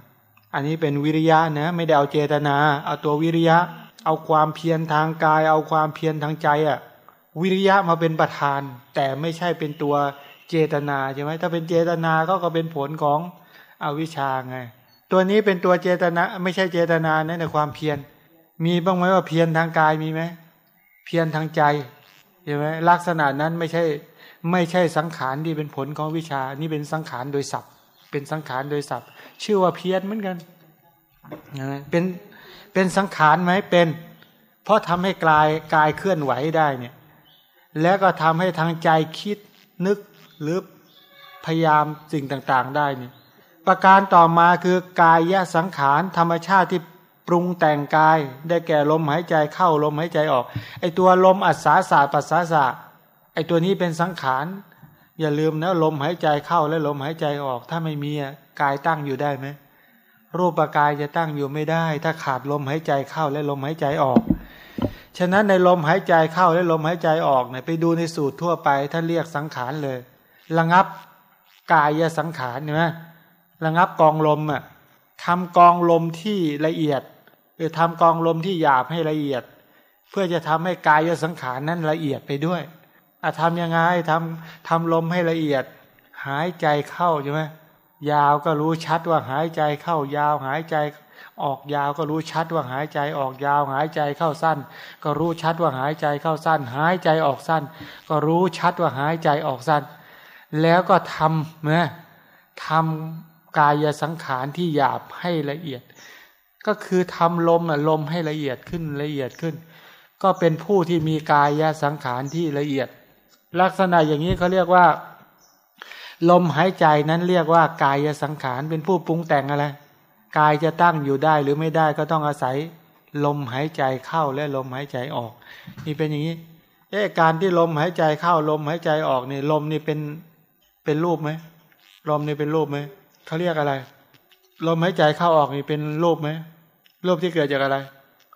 อันนี้เป็นวิริยะนะไม่ได้เอาเจตนา เอาตัววิริยะ เอาความเพียรทางกาย เอาความเพียรทางใจอะวิริยะมาเป็นประธาน แต่ไม่ใช่เป็นตัวเจตนาใช่ไหมถ้าเป็นเจตนาก็ก็เป็นผลของอวิชชาไง ตัวนี้เป็นตัวเจตนาไม่ใช่เจตนานะในความเพียรมีบ้างไหมว่าเพียรทางกายมีไหมเพียรทางใจเห็นไหมลักษณะนั้นไม่ใช่ไม่ใช่สังขารที่เป็นผลของวิชา นี่เป็นสังขารโดยศัพท์เป็นสังขารโดยศัพท์ชื่อว่าเพียรเหมือนกันนะเป็น เป็นสังขารไหมเป็น เพราะทำให้กายกายเคลื่อนไหวได้เนี่ยแล้วก็ทำให้ทางใจคิดนึกหรือพยายามสิ่งต่างๆได้เนี่ยประการต่อมาคือกายสังขารธรรมชาติที่ปรุงแต่งกาย ได้แก่ลมหายใจเข้าลมหายใจออก ไอตัวลมอัศาศาสปัสสาสะไอตัวนี้เป็นสังขารอย่าลืมนะลมหายใจเข้าและลมหายใจออก ถ้าไม่มีกายตั้งอยู่ได้ไหม รูปกายจะตั้งอยู่ไม่ได้ ถ้าขาดลมหายใจเข้าและลมหายใจออก ฉะนั้นในลมหายใจเข้าและลมหายใจออกเนี่ยไปดูในสูตรทั่วไปท่านเรียกสังขารเลย ระงับกายสังขารเห็นไหมระงับกองลมอะทำกองลมที่ละเอียดหรือทำกองลมที่หยาบให้ละเอียด เพื่อจะทำให้กายสังขารนั้นละเอียดไปด้วยอะทำยังไงทำทำลมให้ละเอียด หายใจเข้าใช่ไหม ยาวก็รู้ชัดว่าหายใจเข้ายาวหายใจ ออกยาวก็รู้ชัดว่าหายใจออกยาวหายใจเข้าสั้น ก็รู้ชัดว่าหายใจเข้าสั้น หายใจออกสั้น ก็รู้ชัดว่าหายใจออกสั้น แล้วก็ทำนะทำกายสังขารที่หยาบให้ละเอียด ก็คือทำลมอะลมให้ละเอียดขึ้นละเอียดขึ้น ก็เป็นผู้ที่มีกายสังขารที่ละเอียด ลักษณะอย่างนี้เขาเรียกว่า ลมหายใจนั้นเรียกว่ากายสังขารเป็นผู้ปรุงแต่งอะไร กายจะตั้งอยู่ได้หรือไม่ได้ก็ต้องอาศัย ลมหายใจเข้าและลมหายใจออก นี่เป็นอย่างนี้เอ๊ะการที่ลมหายใจเข้าลมหายใจออกนี่ลมนี่เป็นเป็นรูปไหมลมนี่เป็นรูปไหมเขาเรียกอะไร ลมหายใจเข้าออกนี่เป็นรูปไหมรูปที่เกิดจากอะไร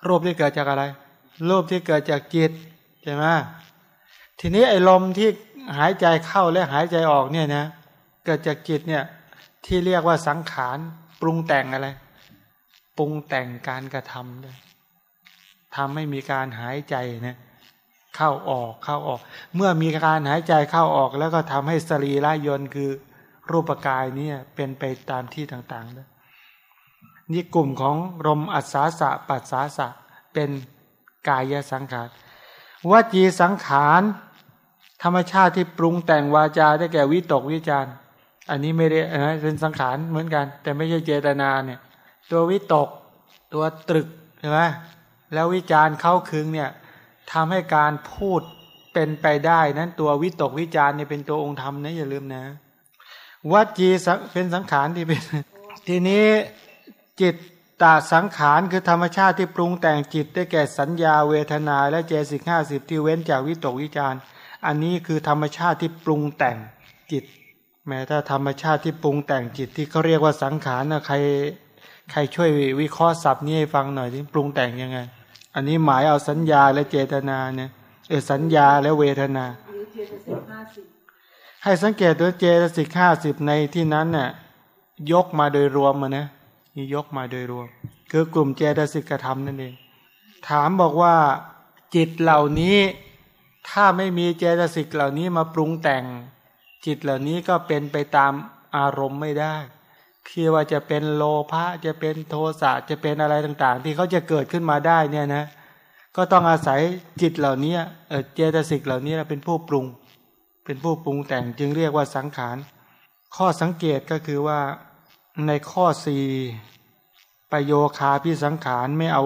รูปที่เกิดจากอะไร รูปที่เกิดจากจิตใช่ไหมทีนี้ไอ้ลมที่หายใจเข้าและหายใจออกเนี่ยนะ เกิดจากจิตเนี่ยที่เรียกว่าสังขารปรุงแต่งอะไร ปรุงแต่งการกระทำด้วยทำให้มีการหายใจนะเข้าออกเข้าออก เมื่อมีการหายใจเข้าออก แล้วก็ทำให้สรีระยนต์คือรูปกายเนี่ยเป็นไปตามที่ต่างๆด้วยนี่กลุ่มของลมอัศาสะปัสสาสะเป็นกายสังขารวจีสังขาร ธรรมชาติที่ปรุงแต่งวาจาได้แก่วิตกวิจารณ์ อันนี้ไม่ได้นะเป็นสังขารเหมือนกัน แต่ไม่ใช่เจตนาเนี่ย ตัววิตก ตัวตรึกใช่ไหมแล้ววิจารณ์เข้าคึงเนี่ยทำให้การพูดเป็นไปได้นั้นตัววิตกวิจารณ์เนี่ยเป็นตัวองค์ธรรมนะอย่าลืมนะวัจีเป็นสังขารที่เป็น ทีนี้จิตตาสังขารคือธรรมชาติที่ปรุงแต่งจิตได้แก่สัญญาเวทนา และเจสิกห้าสิบที่เว้นจากวิตกวิจารณ์อันนี้คือธรรมชาติที่ปรุงแต่งจิต แม้ถ้าธรรมชาติที่ปรุงแต่งจิตที่เขาเรียกว่าสังขารนะใครใครช่วยวิเคราะห์ศัพท์นี้ให้ฟังหน่อยที่ปรุงแต่งยังไง อันนี้หมายเอาสัญญาและเจตนาเนี่ยเออสัญญาและเวทนาหรือเทียนสิบห้าสิบให้สังเกตตัวเจตสิกห้าสิบในที่นั้นน่ะยกมาโดยรวมมานะนี่ยกมาโดยรวม คือกลุ่มเจตสิกธรรมนั่นเองถามบอกว่าจิตเหล่านี้ ถ้าไม่มีเจตสิกเหล่านี้มาปรุงแต่ง จิตเหล่านี้ก็เป็นไปตามอารมณ์ไม่ได้คือว่าจะเป็นโลภะจะเป็นโทสะจะเป็นอะไรต่าง ๆ ที่เขาจะเกิดขึ้นมาได้เนี่ยนะ ก็ต้องอาศัยจิตเหล่านี้เออเจตสิกเหล่านี้เป็นผู้ปรุง เป็นผู้ปรุงแต่งจึงเรียกว่าสังขาร ข้อสังเกตก็คือว่าในข้อสี่ประโยคาพิสังขารไม่เอา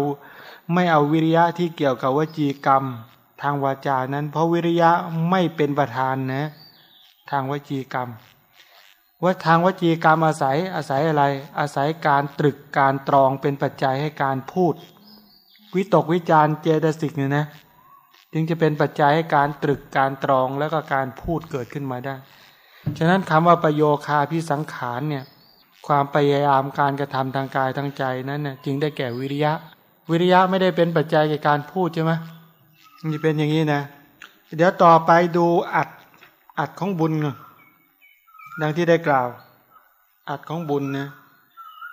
ไม่เอาวิริยะที่เกี่ยวกับวจีกรรมทางวาจานั้น เพราะวิริยะไม่เป็นประธานนะ ทางวจีกรรม ว่าทางวจีกรรมอาศัยอาศัยอะไร อาศัยการตรึกการตรองเป็นปัจจัยให้การพูด วิตกวิจารเจตสิกเนี่ยนะจึงจะเป็นปัจจัยให้การตรึกการตรองแล้วก็การพูดเกิดขึ้นมาได้ ฉะนั้นคำว่าประโยคาพิสังขารเนี่ยความพยายามการกระทำทางกายทางใจนั้นน่ยจึงได้แก่วิริยะ วิริยะไม่ได้เป็นปัจจัยแก่การพูดใช่ไหมนี่เป็นอย่างนี้นะ เดี๋ยวต่อไปดูอัด อัดของบุญก่อนดังที่ได้กล่าว อัดของบุญนะ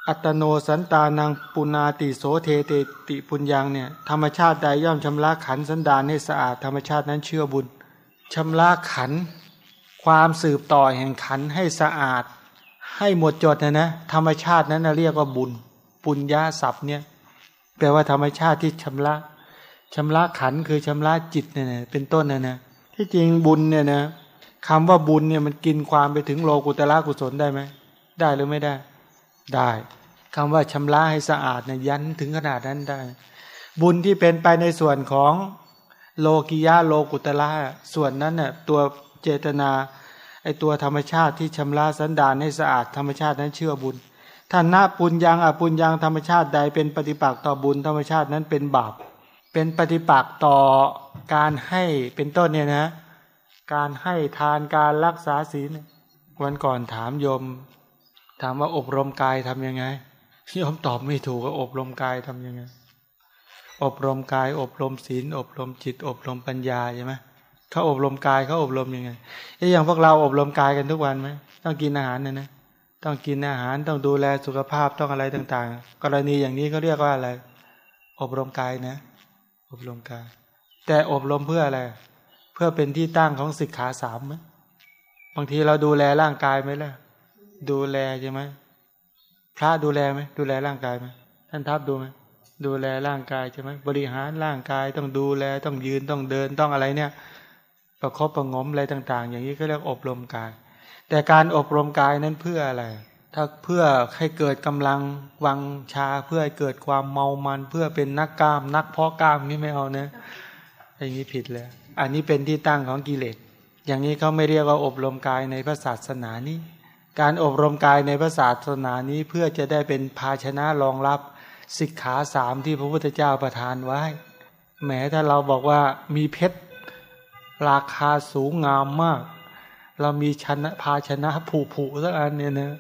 อัตโนสันตานังปุนาติโสเทเตติปุญญังเนี่ยธรรมชาติใดย่อมชำระขันสันดานให้สะอาดธรรมชาตินั้นเชื่อบุญชำระขัน ความสืบต่อแห่งขันให้สะอาด ให้หมดจดนะนะธรรมชาตินั้นเรียกว่าบุญ ปุญญาศัพท์เนี่ยแปลว่าธรรมชาติที่ชำระชำระขันคือชำระจิตเนี่ยเป็นต้นนะนะที่จริงบุญเนี่ยนะ คำว่าบุญเนี่ยมันกินความไปถึงโลกุตละกุศลได้ไหมได้หรือไม่ได้ ได้คำว่าชำระให้สะอาดเนี่ยยันถึงขนาดนั้นได้ บุญที่เป็นไปในส่วนของโลกิยะโลกุตละส่วนนั้นเนี่ยตัวเจตนาไอตัวธรรมชาติที่ชำระสันดานให้สะอาดธรรมชาตินั้นเชื่อบุญท่านนาปุญญังอปุญญังธรรมชาติใดเป็นปฏิปักษ์ต่อบุญธรรมชาตินั้นเป็นบาป เป็นปฏิปักษ์ต่อการให้เป็นต้นเนี่ยนะ การให้ทานการรักษาศีลวันก่อนถามโยม ถามว่าอบรมกายทำยังไงโยมตอบไม่ถูกว่าอบรมกายทำยังไง อบรมกาย อบรมศีล อบรมจิต อบรมปัญญาใช่ไหมเขาอบรมกายเขาอบรมยังไงไอ้อย่างพวกเราอบรมกายกันทุกวันไหมต้องกินอาหารเนี่ยนะต้องกินอาหารต้องดูแลสุขภาพต้องอะไรต่าง ๆ กรณีอย่างนี้เขาเรียกว่าอะไร อบรมกายนะ อบรมกาย แต่อบรมเพื่ออะไร พื่อเป็นที่ตั้งของสิกขาสามไหมบางทีเราดูแลร่างกายไหมล่ะ ดูแลใช่ไหมพระดูแลไหมดูแลร่างกายไหมท่านทับดูไหมดูแลร่างกายใช่ไหมบริหารร่างกายต้องดูแลต้องยืนต้องเดินต้องอะไรเนี่ย ประคบประงมอะไรต่าง ๆ อย่างนี้ก็เรียกอบรมกาย แต่การอบรมกายนั้นเพื่ออะไร ถ้าเพื่อให้เกิดกำลังวังชาเพื่อให้เกิดความเมามัน เพื่อเป็นนักกล้าม นักเพาะกล้ามนี่ไม่เอานะอย่างนี้ผิดเลย อันนี้เป็นที่ตั้งของกิเลส อย่างนี้เขาไม่เรียกว่าอบรมกายในพระศาสนานี้ การอบรมกายในพระศาสนานี้เพื่อจะได้เป็นภาชนะรองรับสิกขาสามที่พระพุทธเจ้าประทานไว้ แม้ถ้าเราบอกว่ามีเพชรราคาสูงงามมาก เรามีชนะภาชนะผูผูสักอันเนี่ยนะ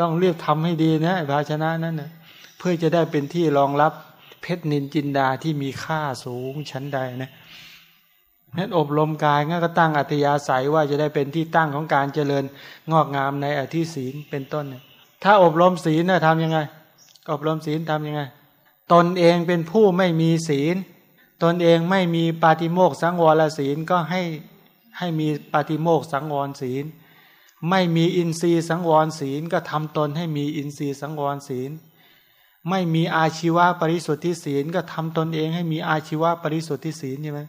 ต้องเรียบทำให้ดีนะภาชนะนั้นนะเพื่อจะได้เป็นที่รองรับเพชรนินจินดาที่มีค่าสูงชั้นใดนะ นั้นอบรมกายงั้นก็ตั้งอัตยาศัยว่าจะได้เป็นที่ตั้งของการเจริญงอกงามในอธิศีลเป็นต้นเนี่ยถ้าอบรมศีลนะทำยังไง อบรมศีลทำยังไง ตนเองเป็นผู้ไม่มีศีล ตนเองไม่มีปาติโมกสังวรศีลก็ให้ให้มีปาติโมกสังวรศีล ไม่มีอินทรีย์สังวรศีลก็ทำตนให้มีอินทรีย์สังวรศีล ไม่มีอาชีวะปริสุทธิศีลก็ทำตนเองให้มีอาชีวะปริสุทธิศีลใช่ไหม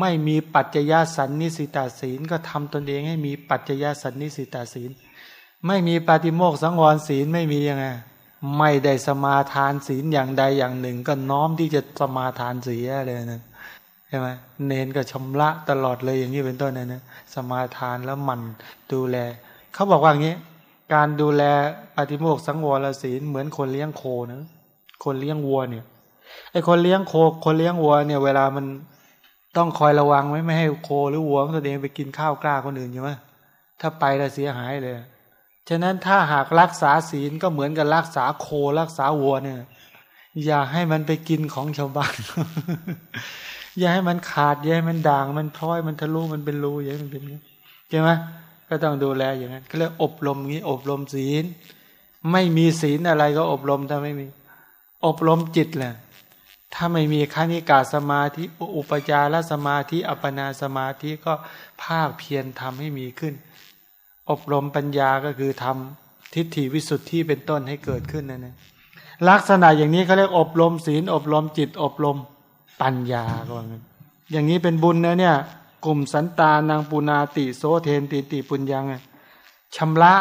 ไม่มีปัจจยสันนิสิตาศีล ก็ทำตนเองให้มีปัจจยสันนิสิตาศีล ไม่มีปาติโมกสังวรศีลไม่มียังไงไม่ได้สมาทานศีลอย่างใดอย่างหนึ่ง ก็น้อมที่จะสมาทานเสียเลยนะใช่ไหมเนนก็ชำระตลอดเลยอย่างนี้เป็นต้นนะนะสมาทานแล้วมันดูแล เขาบอกว่าอย่างนี้ การดูแลปฏิโมกสังวรศีลเหมือนคนเลี้ยงโคนะคนเลี้ยงวัวเนี่ยไอคนเลี้ยงโคคนเลี้ยงวัวเนี่ย เวลามัน ต้องคอยระวังไว้ไม่ให้โคหรือวัวของตัวเองไปกินข้าวกล้าคนอื่นใช่ไหมถ้าไปแล้วเสียหายเลย ฉะนั้นถ้าหากรักษาศีลก็เหมือนกับรักษาโครักษาวัวเนี่ย อย่าให้มันไปกินของชาวบ้าน อย่าให้มันขาดอย่าให้มันด่าง มันพร้อยมันทะลุมันเป็นรูอย่าให้มันเป็นงี้ใช่ไหมก็ต้องดูแลอย่างนั้นก็เรียกอบรมงี้อบรมศีล ไม่มีศีลอะไรก็อบรมถ้าไม่มี อบรมจิตแหละ ถ้าไม่มีคณิกาสมาธิอุปจารสมาธิ อัปปนาสมาธิก็ภาคเพียรทำให้มีขึ้น อบรมปัญญาก็คือทำทิฏฐิวิสุทธิเป็นต้นให้เกิดขึ้นนั่นเองลักษณะอย่างนี้เขาเรียกอบรมศีล อบรมจิต อบรมปัญญาก็ว่างั้นอย่างนี้เป็นบุญนะเนี่ยกลุ่มสันตานางปุนาติโสเทนติติปุญญังชำระ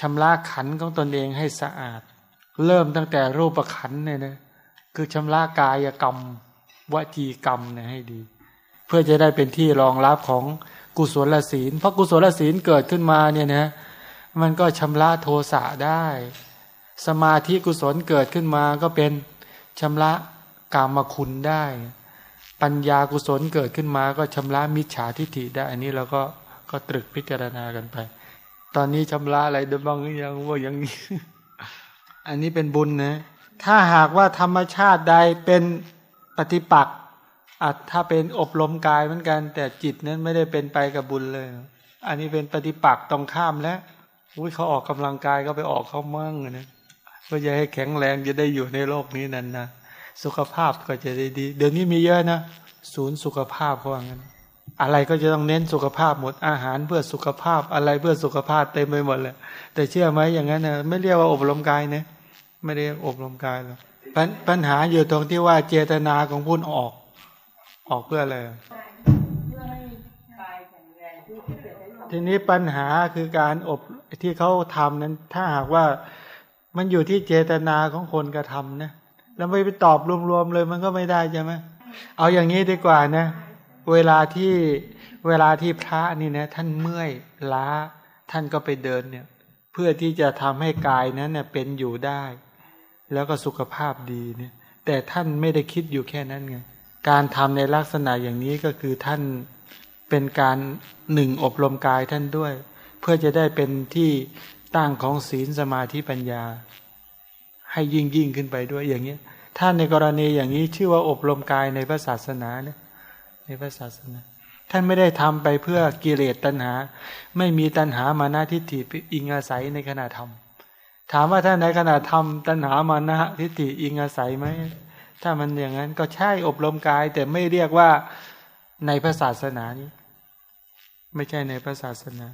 ชำระขันของตนเองให้สะอาด เริ่มตั้งแต่รูปขันเนี่ยนะ คือชำระกายกรรมวจีกรรมเนี่ยให้ดี เพื่อจะได้เป็นที่รองรับของกุศลศีล เพราะกุศลศีลเกิดขึ้นมาเนี่ยนะมันก็ชำระโทสะได้ สมาธิกุศลเกิดขึ้นมาก็เป็นชำระกามคุณได้ ปัญญากุศลเกิดขึ้นมาก็ชำระมิจฉาทิฏฐิได้ อันนี้เราก็ก็ตรึกพิจารณากันไป ตอนนี้ชำระอะไรเดิมบ้างหรือยังว่าอย่างนี้ อันนี้เป็นบุญนะ ถ้าหากว่าธรรมชาติใดเป็นปฏิปักษ์อาจถ้าเป็นอบรมกายเหมือนกัน แต่จิตนั้นไม่ได้เป็นไปกับบุญเลย อันนี้เป็นปฏิปักษ์ตรงข้ามแล้วอุ้ยเขาออกกำลังกายก็ไปออกเขามั่งนะเพื่อจะให้แข็งแรงจะได้อยู่ในโลกนี้นันนะสุขภาพก็จะได้ดี เดี๋ยวนี้มีเยอะนะศูนย์สุขภาพเขาว่างั้นอะไรก็จะต้องเน้นสุขภาพหมดอาหารเพื่อสุขภาพอะไรเพื่อสุขภาพเต็มไปหมดเลยแต่เชื่อไหมอย่างนั้นนะไม่เรียกว่าอบรมกายนะ ไม่ได้อบรมกายหรอกปัญปัญหาอยู่ตรงที่ว่าเจตนาของผู้ออก ออกเพื่ออะไรทีนี้ปัญหาคือการอบที่เขาทำนั้น ถ้าหากว่ามันอยู่ที่เจตนาของคนกระทำนะแล้วไม่ไปตอบรวมๆเลยมันก็ไม่ได้ใช่ไหมเอาอย่างนี้ดีกว่านะ เวลาที่เวลาที่พระนี่นะท่านเมื่อยล้า ท่านก็ไปเดินเนี่ย เพื่อที่จะทำให้กายนั้นเนี่ยเป็นอยู่ได้ แล้วก็สุขภาพดีเนี่ยแต่ท่านไม่ได้คิดอยู่แค่นั้นไงการทำในลักษณะอย่างนี้ก็คือท่านเป็นการหนึ่งอบรมกายท่านด้วย เพื่อจะได้เป็นที่ตั้งของศีลสมาธิปัญญา ให้ยิ่งยิ่งขึ้นไปด้วยอย่างนี้ถ้าในกรณีอย่างนี้ชื่อว่าอบรมกายในพระศาสนาเนี่ยในพระศาสนา ท่านไม่ได้ทำไปเพื่อกิเลสตัณหา ไม่มีตัณหามานาทิฏฐิอิงอาศัยในขณะทำ ถามว่าท่านในขณะทำตัณหามานะทิฏฐิอิงอาศัยไหมถ้ามันอย่างนั้นก็ใช่อบรมกาย แต่ไม่เรียกว่าในพระศาสนานี้ ไม่ใช่ในพระศาสนา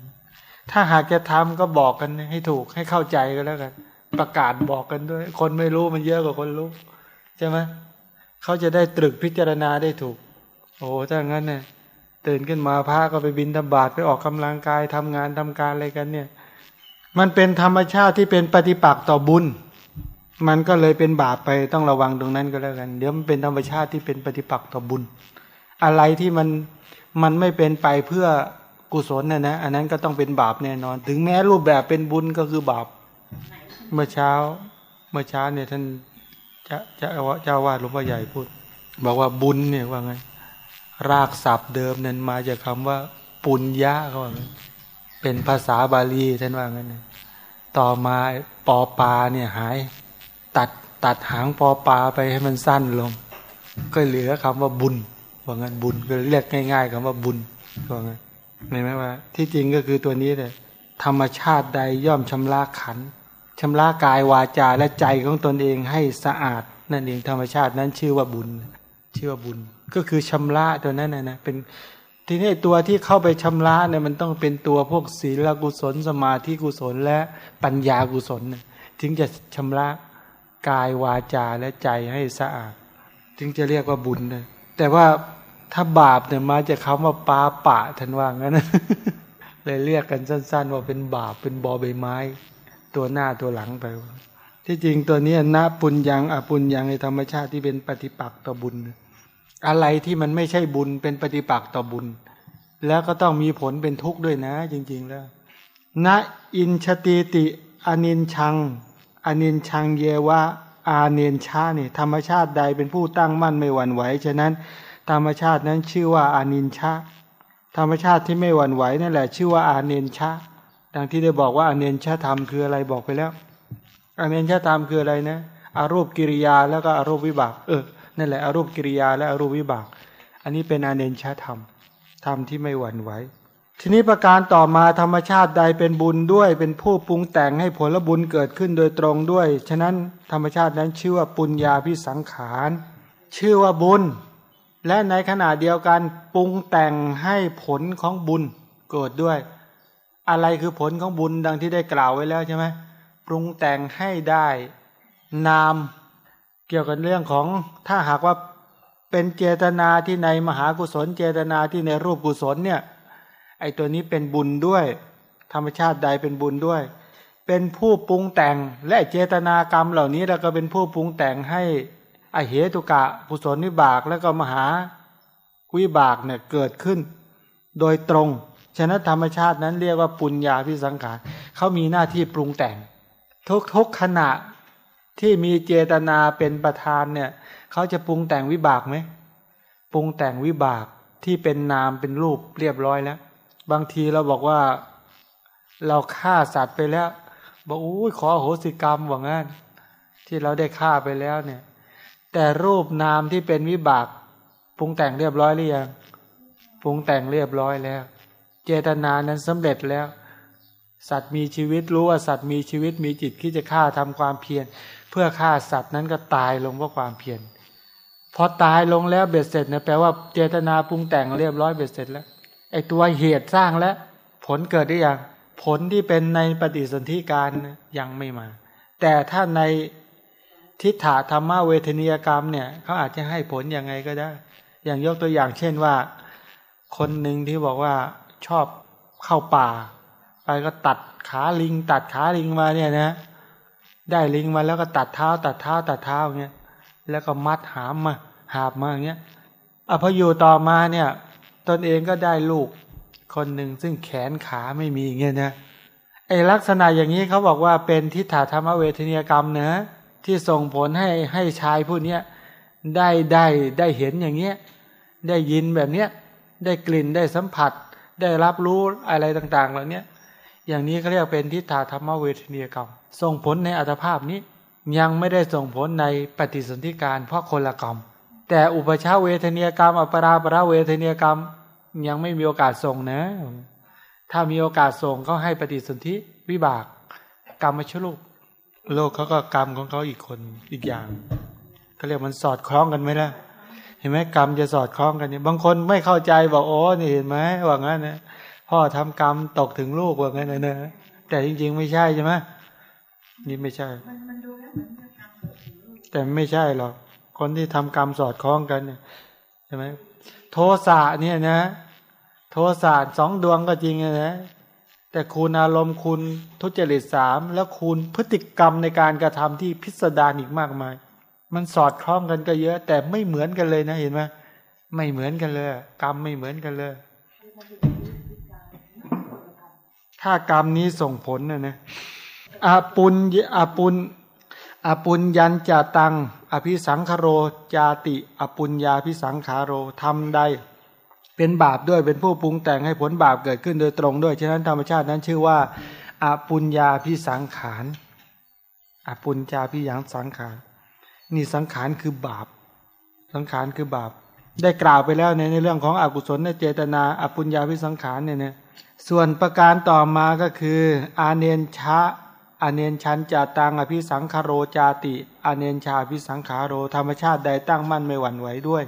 ถ้าหากจะทำก็บอกกันให้ถูกให้เข้าใจก็แล้วกัน ประกาศบอกกันด้วย คนไม่รู้มันเยอะกว่าคนรู้ใช่ไหมเขาจะได้ตรึกพิจารณาได้ถูก โอ้ถ้างั้นเนี่ยตื่นขึ้นมาพระก็ไปบินธบาตไปออกกำลังกายทำงานทำการอะไรกันเนี่ย มันเป็นธรรมชาติที่เป็นปฏิปักษ์ต่อบุญ มันก็เลยเป็นบาปไปต้องระวังตรงนั้นก็แล้วกัน เดี๋ยวมันเป็นธรรมชาติที่เป็นปฏิปักษ์ต่อบุญ อะไรที่มันมันไม่เป็นไปเพื่อกุศลนะนะ อันนั้นก็ต้องเป็นบาปแน่นอน ถึงแม้รูปแบบเป็นบุญก็คือบาป เมื่อเช้า เมื่อเช้าเนี่ยท่านจะจะเจ้าวาดหลวงพ่อใหญ่พูด บอกว่าบุญเนี่ยว่าไง รากศัพท์เดิมนั้นมาจากคาว่า ปุญญะเขาว่าไง เป็นภาษาบาลีท่านว่างั้นต่อมาปอปาเนี่ยหาย ตัดตัดหางปอปาไปให้มันสั้นลง ก็เหลือคำว่าบุญว่างั้นบุญก็เรียกง่าย ๆคำว่าบุญว่างั้นเห็นไหมว่า ที่จริงก็คือตัวนี้เลยธรรมชาติใดย่อมชำระขันชำระกายวาจาและใจของตนเองให้สะอาด นั่นเองธรรมชาตินั้นชื่อว่าบุญ ชื่อว่าบุญ ก็คือชำระตัวนั้นนะนะเป็น ทีนี้ตัวที่เข้าไปชำระเนี่ยมันต้องเป็นตัวพวกศีลกุศลสมาธิกุศลและปัญญากุศลถึงจะชำระกายวาจาและใจให้สะอาดจึงจะเรียกว่าบุญนะแต่ว่าถ้าบาปเนี่ยมาจากคาว่าปาปะทันว่างั้นเลยเรียกกันสั้น ๆ ว่าเป็นบาปเป็นบอใบไม้ ตัวหน้าตัวหลังไป ที่จริงตัวนี้นะปุญญังอปุญญังในธรรมชาติที่เป็นปฏิปักษ์ต่อบุญ อะไรที่มันไม่ใช่บุญเป็นปฏิปักษ์ต่อบุญ แล้วก็ต้องมีผลเป็นทุกข์ด้วยนะ จริง ๆ แล้วณอินชติติอนินชังอนินชังเยวะอาเนนชาเนี่ยธรรมชาติใดเป็นผู้ตั้งมั่นไม่หวั่นไหวฉะนั้น ธรรมชาตินั้นชื่อว่าอานินชาธรรมชาติที่ไม่หวั่นไหวนั่นแหละ ชื่อว่าอาเนนชาดังที่ได้บอกว่าอาเนนชาธรรมคืออะไรบอกไปแล้วอาเนนชาธรรมคืออะไรนะอารูปกิริยาแล้วก็อารูปวิบาก เออ นั่นแหละอารูปกิริยาและอารูปวิบาก อันนี้เป็นอเนนชาธรรมธรรมที่ไม่หวั่นไหวทีนี้ประการต่อมาธรรมชาติใดเป็นบุญด้วย เป็นผู้ปรุงแต่งให้ผลบุญเกิดขึ้นโดยตรงด้วย ฉะนั้นธรรมชาตินั้นชื่อว่าปุญญาพิสังขารชื่อว่าบุญ และในขณะเดียวกันปรุงแต่งให้ผลของบุญเกิดด้วย อะไรคือผลของบุญดังที่ได้กล่าวไว้แล้วใช่ไหมปรุงแต่งให้ได้ นาม เกี่ยวกับเรื่องของถ้าหากว่าเป็นเจตนาที่ในมหากุศล เจตนาที่ในรูปกุศลเนี่ยไอตัวนี้เป็นบุญด้วย ธรรมชาติใดเป็นบุญด้วย เป็นผู้ปรุงแต่งและเจตนากรรมเหล่านี้เราก็เป็นผู้ปรุงแต่งให้อเหตุกะกุศลวิบากแล้วก็มหาวิบากเนี่ยเกิดขึ้น โดยตรง ฉะนั้นธรรมชาตินั้นเรียกว่าปุญญาพิสังขารเขามีหน้าที่ปรุงแต่ง ทุกทุกขณะ ที่มีเจตนาเป็นประธานเนี่ยเขาจะปรุงแต่งวิบากไหมปรุงแต่งวิบากที่เป็นนามเป็นรูปเรียบร้อยแล้ว บางทีเราบอกว่าเราฆ่าสัตว์ไปแล้วบอกอุ้ยขอโหสิกรรมว่างั้นที่เราได้ฆ่าไปแล้วเนี่ย แต่รูปนามที่เป็นวิบากปรุงแต่งเรียบร้อยหรือยังปรุงแต่งเรียบร้อยแล้ว เจตนานั้นสำเร็จแล้ว สัตว์มีชีวิตรู้ว่าสัตว์มีชีวิตมีจิตที่จะฆ่าทำความเพียร เพื่อฆ่าสัตว์นั้นก็ตายลงเพราะความเพียรพอตายลงแล้วเบ็ดเสร็จเนี่ยแปลว่าเจตนาปรุงแต่งเรียบร้อยเบ็ดเสร็จแล้วไอตัวเหตุสร้างและผลเกิดได้อย่างผลที่เป็นในปฏิสนธิการยังไม่มา แต่ถ้าในทิฏฐธรรมเวทนียกรรมเนี่ยเขาอาจจะให้ผลยังไงก็ได้ อย่างยกตัวอย่างเช่นว่า คนหนึ่งที่บอกว่าชอบเข้าป่า ไปก็ตัดขาลิง ตัดขาลิงมาเนี่ยนะ ได้ลิงมาแล้วก็ตัดเท้า ตัดเท้า ตัดเท้าเงี้ยแล้วก็มัดหามมา หาบมาอย่างเงี้ยอพออยู่ต่อมาเนี่ยตนเองก็ได้ลูกคนหนึ่งซึ่งแขนขาไม่มีเงี้ยนะไอลักษณะอย่างนี้เขาบอกว่าเป็นทิฏฐธรรมเวทนียกรรมเนะที่ส่งผลให้ให้ชายผู้นี้ได้ได้ได้เห็นอย่างเงี้ยได้ยินแบบเนี้ยได้กลิ่นได้สัมผัส ได้รับรู้อะไรต่าง ๆ เหล่านี้อย่างนี้เขาเรียกเป็นทิฏฐธรรมเวทนียกรรม ส่งผลในอัตภาพนี้ ยังไม่ได้ส่งผลในปฏิสนธิการเพราะคนละกรรม แต่อุปชาเวทนียกรรม อัปราปราเวทนียกรรม ยังไม่มีโอกาสส่งนะ ถ้ามีโอกาสส่งเขาให้ปฏิสนธิวิบาก กรรมมชลูกโลกเขาก็กรรมของเขาอีกคนอีกอย่างเขาเรียกมันสอดคล้องกันไหมล่ะเห็นไหมกรรมจะสอดคล้องกันเนี่ยบางคนไม่เข้าใจบอกโอ้นี่เห็นไหมว่างั้นนะพ่อทำกรรมตกถึงลูกว่างั้นนะเนอะแต่จริง ๆ ไม่ใช่ใช่ไหม นี่ไม่ใช่มันมันดูแล้วเหมือนจะทำแบบนี้แต่ไม่ใช่หรอก คนที่ทำกรรมสอดคล้องกันเนี่ยใช่ไหมโทสะเนี่ยนะ โทสะสองดวงก็จริงอะนะแต่คูณอารมณ์คูณทุจริตสามแล้วคูณพฤติกรรมในการกระทำที่พิสดารอีกมากมาย มันสอดคล้องกันก็เยอะ แต่ไม่เหมือนกันเลยนะเห็นไหมไม่เหมือนกันเลย กรรมไม่เหมือนกันเลย ถ้ากรรมนี้ส่งผลนะนะ อาปุญอาปุญอาปุญยันจาตัง อภิสังคโรจาติอปุญญาพิสังขาโรทำใด เป็นบาปด้วยเป็นผู้ปรุงแต่งให้ผลบาปเกิดขึ้นโดยตรงด้วย ฉะนั้นธรรมชาตินั้นชื่อว่าอปุญญาพิสังขารอปุญญาพิยังสังขารนี่สังขารคือบาป สังขารคือบาป ได้กล่าวไปแล้วในในเรื่องของอกุศลในเจตนาอปุญญาพิสังขารเนี่ยนะส่วนประการต่อมาก็คือ อาเนนชะ อเนนชันจาตังอภิสังคโรจาติ อเนนชาพิสังขาโรธรรมชาติใดตั้งมั่นไม่หวั่นไหวด้วย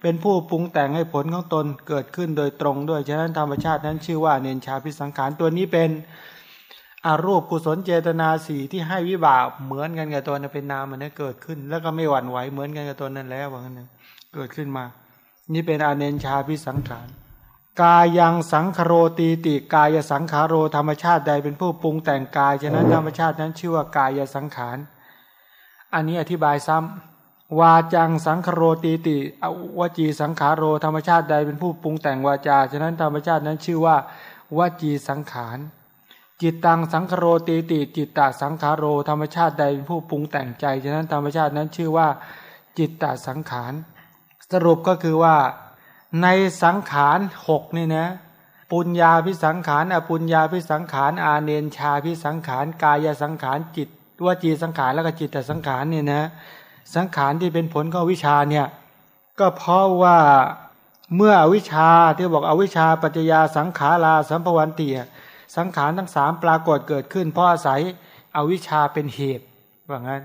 เป็นผู้ปรุงแต่งให้ผลของตนเกิดขึ้นโดยตรงด้วย ฉะนั้นธรรมชาตินั้นชื่อว่าเนนชาพิสังขารตัวนี้เป็นอารูปกุศลเจตนาสีที่ให้วิบากเหมือนกันกับตัวนั้นเป็นนามมันนะเกิดขึ้น แล้วก็ไม่หวั่นไหวเหมือนกันกับตัวนั้นแล้วว่างั้นเกิดขึ้นมา นี่เป็นอาเนนชาพิสังขาร กายังสังคโรตีติกายสังขาโรธรรมชาติใดเป็นผู้ปรุงแต่งกายฉะนั้นธรรมชาตินั้นชื่อว่ากายสังขาร อันนี้อธิบายซ้ำวาจังสังคโรตีติอวจีสังขาโรธรรมชาติใดเป็นผู้ปรุงแต่งวาจาฉะนั้นธรรมชาตินั้นชื่อว่าวจีสังขาร จิตตังสังคโรตีติ จิตตสังขาโรธรรมชาติใดเป็นผู้ปรุงแต่งใจฉะนั้นธรรมชาตินั้นชื่อว่าจิตตสังขาร สรุปก็คือว่า ในสังขารหกนี่นะปุญญาพิสังขารอปุญญาพิสังขารอาเนนชาพิสังขารกายสังขารจิตวจีสังขารแล้วก็จิตตสังขารเนี่ยนะสังขารที่เป็นผลของวิชาเนี่ยก็เพราะว่าเมื่ออวิชาที่บอกอวิชาปัจจยาสังขาราสัมภวันติสังขารทั้งสามปรากฏเกิดขึ้น เพราะอาศัยอวิชาเป็นเหตุว่างั้น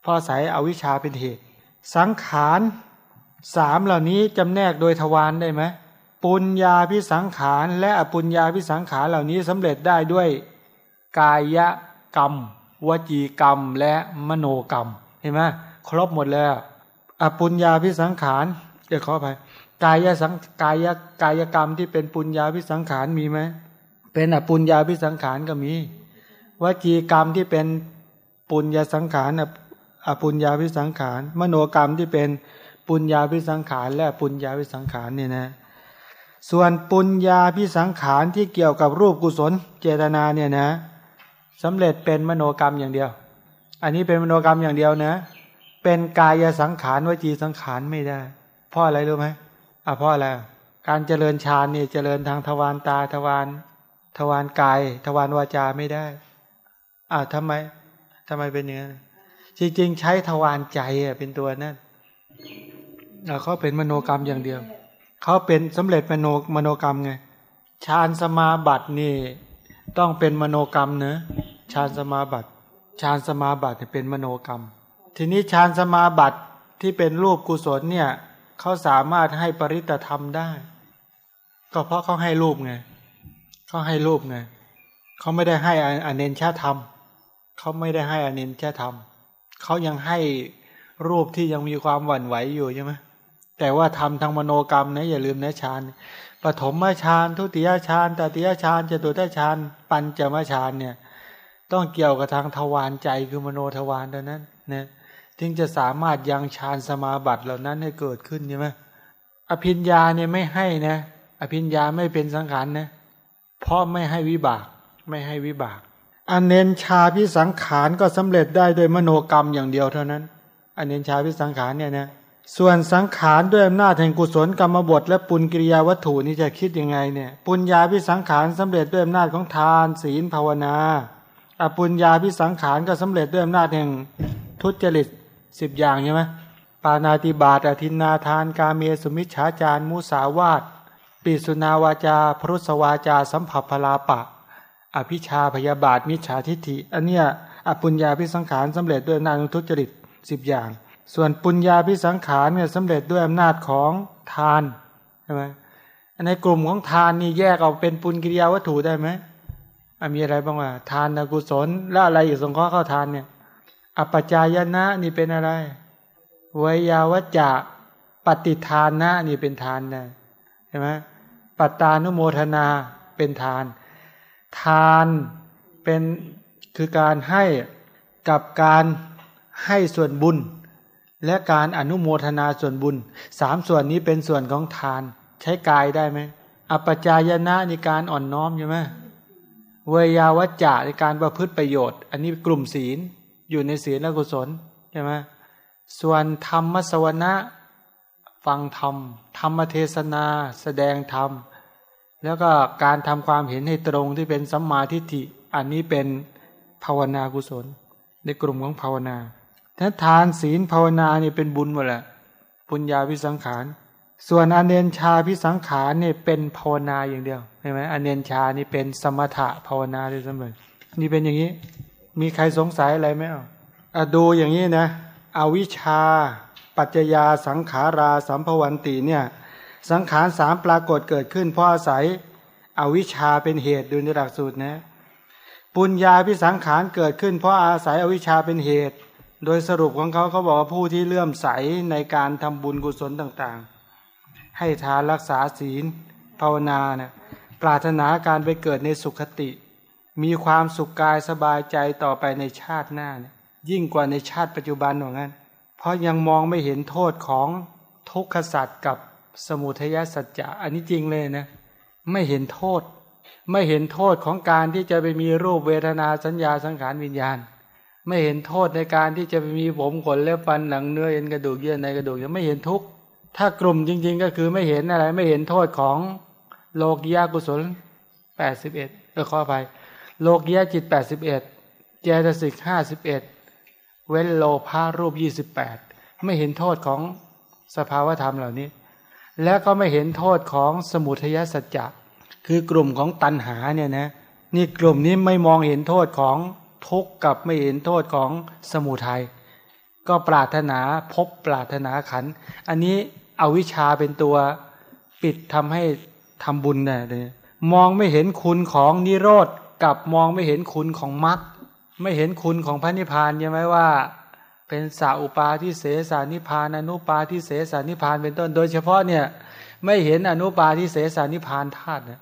เพราะอาศัยอวิชาเป็นเหตุ สังขาร สามเหล่านี้จำแนกโดยทวารได้ไหมปุญญาพิสังขารและอปุญญาพิสังขารเหล่านี้สำเร็จได้ด้วย กายกรรม วจีกรรมและมโนกรรม เห็นไหมครบหมดแล้ว อปุญญาพิสังขารเดี๋ยวขอไปกายสังกายกายกรรมที่เป็นปุญญาพิสังขารมีไหมเป็นอปุญญาพิสังขารก็มีวจีกรรมที่เป็นปุญญาสังขารอปุญญาพิสังขาร มโนกรรมที่เป็น ปุญญาพิสังขารและปุญญาพิสังขารเนี่ยนะส่วนปุญญาพิสังขารที่เกี่ยวกับรูปกุศลเจตนาเนี่ยนะสำเร็จเป็นมโนกรรมอย่างเดียว อันนี้เป็นมโนกรรมอย่างเดียวนะ เป็นกายสังขารวจีสังขารไม่ได้ เพราะอะไรรู้ไหมอะเพราะอะไรการเจริญฌานเนี่ยเจริญทางทวารตาทวารทวารกาย ทวารวาจาไม่ได้อ่าทำไมทำไมเป็นอย่างนั้นจริงๆใช้ทวารใจอะเป็นตัวนั่น เขาเป็นมโนกรรมอย่างเดียว เขาเป็นสำเร็จมโนมโนกรรมไงฌานสมาบัตินี่ต้องเป็นมโนกรรมเนะฌานสมาบัติฌานสมาบัติเป็นมโนกรรม ทีนี้ฌานสมาบัติที่เป็นรูปกุศลเนี่ยเขาสามารถให้ปริตธรรมได้ ก็เพราะเขาให้รูปไงเขาให้รูปไงเขาไม่ได้ให้อเนนชาธรรมเขาไม่ได้ให้อเนนชาธรรมเขายังให้รูปที่ยังมีความหวั่นไหวอยู่ใช่ไหม แต่ว่าทำทางมโนกรรมนะอย่าลืมนะฌานปฐมฌานทุติยฌานตติยฌานจตุตฌานปัญจมฌานเนี่ย ต้องเกี่ยวกับทางทวารใจคือมโนทวารเท่านั้นนะถึงจะสามารถยังฌานสมาบัติเหล่านั้นให้เกิดขึ้นใช่ไหมอภิญญาเนี่ยไม่ให้นะ อภิญญาไม่เป็นสังขารนะเพราะไม่ให้วิบาก ไม่ให้วิบากอันเนนชาพิสังขารก็สำเร็จได้โดยมโนกรรมอย่างเดียวเท่านั้นอันเนนชาพิสังขารเนี่ยนะ ส่วนสังขารด้วยอำนาจแห่งกุศลกรรมบทและปุญกิริยาวัตถุนี่จะคิดยังไงเนี่ยปุญญาพิสังขารสำเร็จด้วยอำนาจของทานศีลภาวนาอปุญญาพิสังขารก็สำเร็จด้วยอำนาจแห่งทุจริตสิบอย่างใช่ไหมปานาติบาตอธินนาทาน กาเมสุมิชฌาจารมุสาวาตปิสุนาวาจา พรุสวาจา สัมผัสพลาปะ อภิชาพยาบาทมิจฉาทิฏฐิอันเนี้ยอปุญญาพิสังขารสำเร็จด้วยอำนาจทุจริตสิบอย่าง ส่วนปุญญาพิสังขารเนี่ยสำเร็จด้วยอำนาจของทานใช่ไหมในกลุ่มของทานนี่แยกออกเป็นปุญกิริยาวัตถุได้ไหมมีอะไรบ้างวะทานกุศลแล้วอะไรอีกสงเคราะห์เข้าทานเนี่ยอปจายนะนี่เป็นอะไรวยาวัจจะปฏิทานนะนี่เป็นทานนะใช่ไหมปัตตานุโมทนาเป็นทาน ทานเป็นคือการให้กับการให้ส่วนบุญ และการอนุโมทนาส่วนบุญสามส่วนนี้เป็นส่วนของทาน ใช้กายได้ไหมอปจายนะในการอ่อนน้อมใช่ไหมเวยาวัจจะในการประพฤติประโยชน์ อันนี้กลุ่มศีลอยู่ในศีลและกุศลใช่ไหมส่วนธรรมสวนะฟังธรรม ธรรมเทศนา แสดงธรรม แล้วก็การทำความเห็นให้ตรงที่เป็นสัมมาทิฏฐิ อันนี้เป็นภาวนากุศล ในกลุ่มของภาวนา ถ้าทานศีลภาวนาเนี่ยเป็นบุญหมดแหละปุญญาพิสังขาร ส่วนอเนนชาพิสังขารเนี่ยเป็นภาวนาอย่างเดียวใช่ไหมอเนนชานี่เป็นสมถะภาวนาด้วยเสมอนี่เป็นอย่างนี้ มีใครสงสัยอะไรไหมอะอะดูอย่างนี้นะ อวิชชา ปัจจยาสังขาราสัมภวันติเนี่ยสังขารสามปรากฏเกิดขึ้นเพราะอาศัยอวิชชาเป็นเหตุดูในหลักสูตรนะ ปุญญาพิสังขารเกิดขึ้นเพราะอาศัยอวิชชาเป็นเหตุ โดยสรุปของเขาเขาบอกว่าผู้ที่เลื่อมใสในการทำบุญกุศลต่างๆ ให้ทานรักษาศีล ภาวนาเนี่ยปรารถนาการไปเกิดในสุขติ มีความสุขกายสบายใจต่อไปในชาติหน้าเนี่ยยิ่งกว่าในชาติปัจจุบันหรืองั้นเพราะยังมองไม่เห็นโทษของทุกขสัตว์กับสมุทัยสัจจะอันนี้จริงเลยนะ ไม่เห็นโทษ ไม่เห็นโทษของการที่จะไปมีรูปเวทนาสัญญาสังขารวิญญาณ ไม่เห็นโทษในการที่จะมีผมขนเล็บฟันหนังเนื้อเอ็นกระดูกเยื่อในกระดูกยังไม่เห็นทุกข์ถ้ากลุ่มจริง ๆ ก็คือไม่เห็นอะไร ไม่เห็นโทษของโลกียากุศลแปดสิบเอ็ดเออขออภัยโลกียาจิตแปดสิบเอ็ดเจตสิกห้าสิบเอ็ดเว้นโลภารูปยี่สิบแปดไม่เห็นโทษของสภาวธรรมเหล่านี้ แล้วก็ไม่เห็นโทษของสมุทัยสัจจะคือกลุ่มของตัณหาเนี่ยนะนี่กลุ่มนี้ไม่มองเห็นโทษของ ทุกข์กับไม่เห็นโทษของสมุทัยก็ปรารถนาพบปรารถนาขัน อันนี้เอาวิชาเป็นตัวปิดทำให้ทำบุญเนี่ยมองไม่เห็นคุณของนิโรธกับมองไม่เห็นคุณของมรรคไม่เห็นคุณของพระนิพพานใช่ไหมว่า เป็นสาอุปาที่เสสานิพานอนุปาที่เสสานิพานเป็นต้น โดยเฉพาะเนี่ยไม่เห็นอนุปาที่เสสานิพานธาตุเนี่ย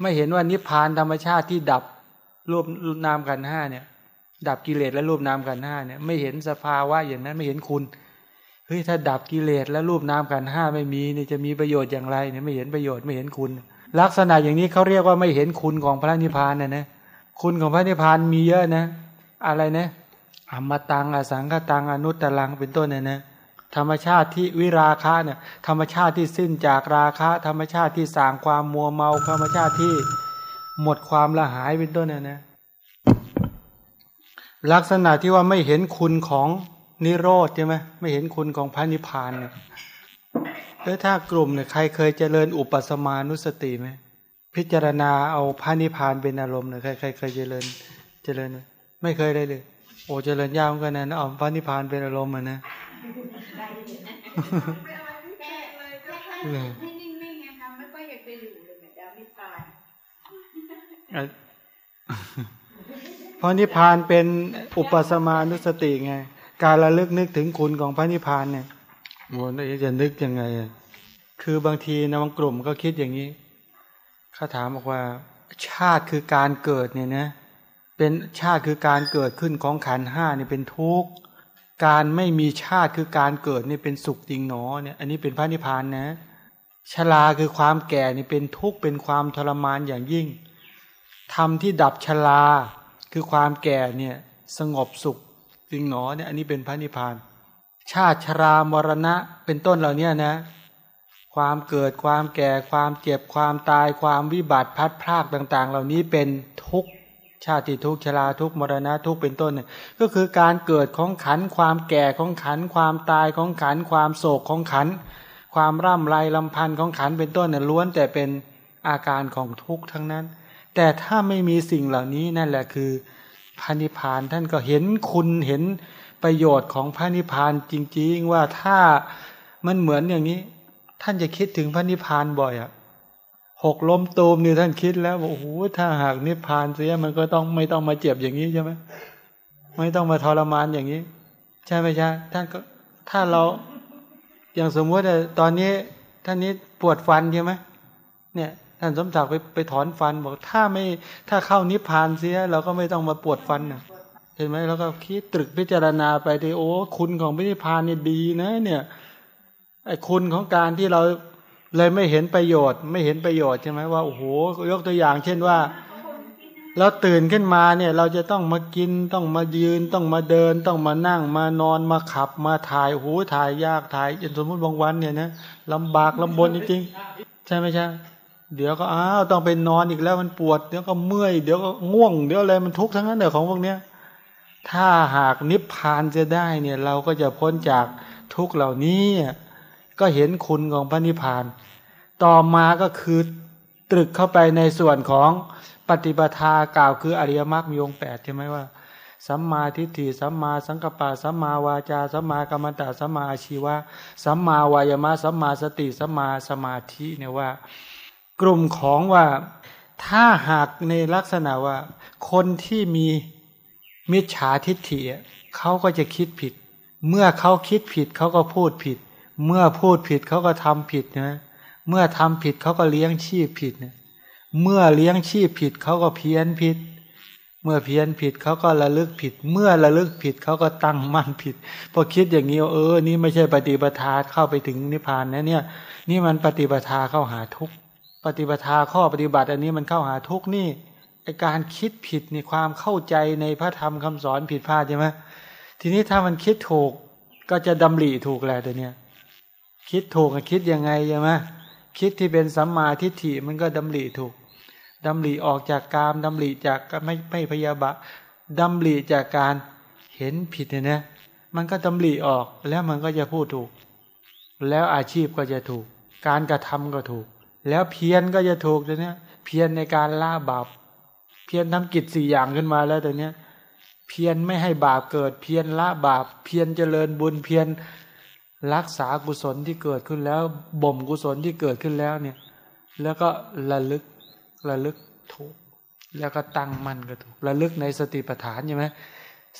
ไม่เห็นว่านิพพานธรรมชาติที่ดับ รูปนามกันห้าเนี่ย ดับกิเลสและรูปนามกันห้าเนี่ยไม่เห็นสภาวะอย่างนั้นไม่เห็นคุณเฮ้ยถ้าดับกิเลสและรูปนามกันห้าไม่มีเนี่ยจะมีประโยชน์อย่างไรเนี่ยไม่เห็นประโยชน์ไม่เห็นคุณ ลักษณะอย่างนี้เขาเรียกว่าไม่เห็นคุณของพระนิพพานนะนะคุณของพระนิพพานมีเยอะนะ อะไรนะอมตังอสังขตังอนุตตรังเป็นต้นเนี่ยนะธรรมชาติที่วิราคะเนี่ยธรรมชาติที่สิ้นจากราคะ ธรรมชาติที่สางความมัวเมาธรรมชาติที่ หมดความละหายเป็นต้นเนี่ยนะลักษณะที่ว่าไม่เห็นคุณของนิโรธใช่ไหมไม่เห็นคุณของพระนิพพานเนี่ยแล้วถ้ากลุ่มเนี่ยใครเคยเจริญอุปสมานุสติไหมพิจารณาเอาพระนิพพานเป็นอารมณ์เนี่ยใครใครเคยเจริญเจริญไหมไม่เคยได้เลย โอ้เจริญยาวกันนะเอาพระนิพพานเป็นอารมณ์นะไม่นิ่ง เพราะนิพพานเป็นอุปสมานุสติไง การระลึกนึกถึงคุณของพระนิพพานเนี่ยโอ้ยจะนึกยังไง คือบางทีนะบางกลุ่มก็คิดอย่างนี้เขาถามบอกว่า ชาติคือการเกิดเนี่ยนะ เป็นชาติคือการเกิดขึ้นของขันห้าเนี่ยเป็นทุกข์ การไม่มีชาติคือการเกิดนี่เป็นสุขจริงหนอเนี่ย อันนี้เป็นพระนิพพานนะชราคือความแก่นี่เป็นทุกข์เป็นความทรมานอย่างยิ่ง ธรรมที่ดับชราคือความแก่เนี่ยสงบสุขจริงหนอเนี่ยอันนี้เป็นพระนิพพาน ชาติชรามรณะเป็นต้นเหล่านี้นะ ความเกิดความแก่ความเจ็บความตายความวิบัติพัดพรากต่าง ๆ เหล่านี้เป็นทุกข์ชาติทุกชราทุกมรณะทุกเป็นต้นเนี่ยก็คือการเกิดของขันความแก่ของขันความตายของขันความโศกของขัน ความร่ำไรลำพันธ์ของขันเป็นต้นเนี่ยล้วนแต่เป็นอาการของทุกข์ทั้งนั้น แต่ถ้าไม่มีสิ่งเหล่านี้นั่นแหละคือพระนิพพานท่านก็เห็นคุณเห็นประโยชน์ของพระนิพพานจริง ๆ ว่าถ้ามันเหมือนอย่างนี้ ท่านจะคิดถึงพระนิพพานบ่อยอะหกล้มตูมนี่ท่านคิดแล้วบอกโอ้โหถ้าหากนิพพานเสียมันก็ต้องไม่ต้องมาเจ็บอย่างนี้ใช่ไหมไม่ต้องมาทรมานอย่างนี้ ใช่ไหมใช่ท่านก็ถ้าเราอย่างสมมติว่าตอนนี้ท่านนี้ปวดฟันใช่ไหมเนี่ย ท่านสมศักดิ์ไปไปถอนฟันบอกถ้าไม่ถ้าเข้านิพพานเสียเราก็ไม่ต้องมาปวดฟันนะเห็นไหมแล้วก็คิดตรึกพิจารณาไปที่โอ้คุณของนิพพานเนี่ยดีนะ เนี่ยไอ้คุณของการที่เราเลยไม่เห็นประโยชน์ ไม่เห็นประโยชน์ใช่ไหมว่าโอ้โหยกตัวอย่าง เช่นว่าเราตื่นขึ้นมาเนี่ย เราจะต้องมากินต้องมายืนต้องมาเดิน ต้องมานั่งมานอนมาขับมาถ่ายหูถ่ายยากถ่ายย่างสมมติบางวันเนี่ยนะลำบากลำบนจริงๆใช่ไหมใช่ เดี๋ยวก็อ้าวต้องไปนอนอีกแล้วมันปวด เดี๋ยวก็เมื่อยเดี๋ยวก็ง่วง เดี๋ยวอะไรมันทุกข์ทั้งนั้นเดี๋ยของพวกเนี้ยถ้าหากนิพพานจะได้เนี่ย เราก็จะพ้นจากทุกเหล่านี้ ก็เห็นคุณของพระนิพพาน ต่อมาก็คือตรึกเข้าไปในส่วนของปฏิปทากล่าวคืออริยมรรคมีองค์แปดใช่ไหมว่าสัมมาทิฏฐิสัมมาสังกัปปะสัมมาวาจาสัมมากรรมตะสัมมาอาชีวะสัมมาวายมะสัมมาสติสัมมาสมาธิเนี่ยว่า กลุ่มของว่าถ้าหากในลักษณะว่า คนที่มีมิจฉาทิฏฐิเขาก็จะคิดผิด เมื่อเขาคิดผิดเขาก็พูดผิด เมื่อพูดผิดเขาก็ทำผิดนะเมื่อทำผิดเขาก็เลี้ยงชีพผิดนะเมื่อเลี้ยงชีพผิดเขาก็เพี้ยนผิด เมื่อเพี้ยนผิดเขาก็ระลึกผิด เมื่อระลึกผิดเขาก็ตั้งมั่นผิด พอคิดอย่างนี้เออ นี่ไม่ใช่ปฏิปทาเข้าไปถึงนิพพานนะเนี่ย นี่มันปฏิปทาเข้าหาทุกข์ ปฏิปทาข้อปฏิบัติ อันนี้มันเข้าหาทุกนี่ไอการคิดผิดนี่ความเข้าใจในพระธรรมคำสอนผิดพลาดใช่ไหมทีนี้ถ้ามันคิดถูกก็จะดำริถูกแหละตัวเนี้ยคิดถูกคิดยังไงใช่ไหมคิดที่เป็นสัมมาทิฏฐิมันก็ดำริถูกดำริออกจากกามดำริจากไม่ไม่พยาบะดำริจากการเห็นผิดเนี่ยมันก็ดำริออกแล้วมันก็จะพูดถูก แล้วอาชีพก็จะถูก การกระทำก็ถูก แล้วเพียรก็จะถูกตัวเนี้ย เพียรในการล่าบาป เพียรทำกิจสี่อย่างขึ้นมาแล้วตัวเนี้ย เพียรไม่ให้บาปเกิด เพียรละบาป เพียรเจริญบุญ เพียรรักษากุศลที่เกิดขึ้นแล้วบ่มกุศลที่เกิดขึ้นแล้วเนี่ย แล้วก็ระลึกระลึกถูก แล้วก็ตั้งมั่นก็ถูกระลึกในสติปัฏฐานใช่ไหม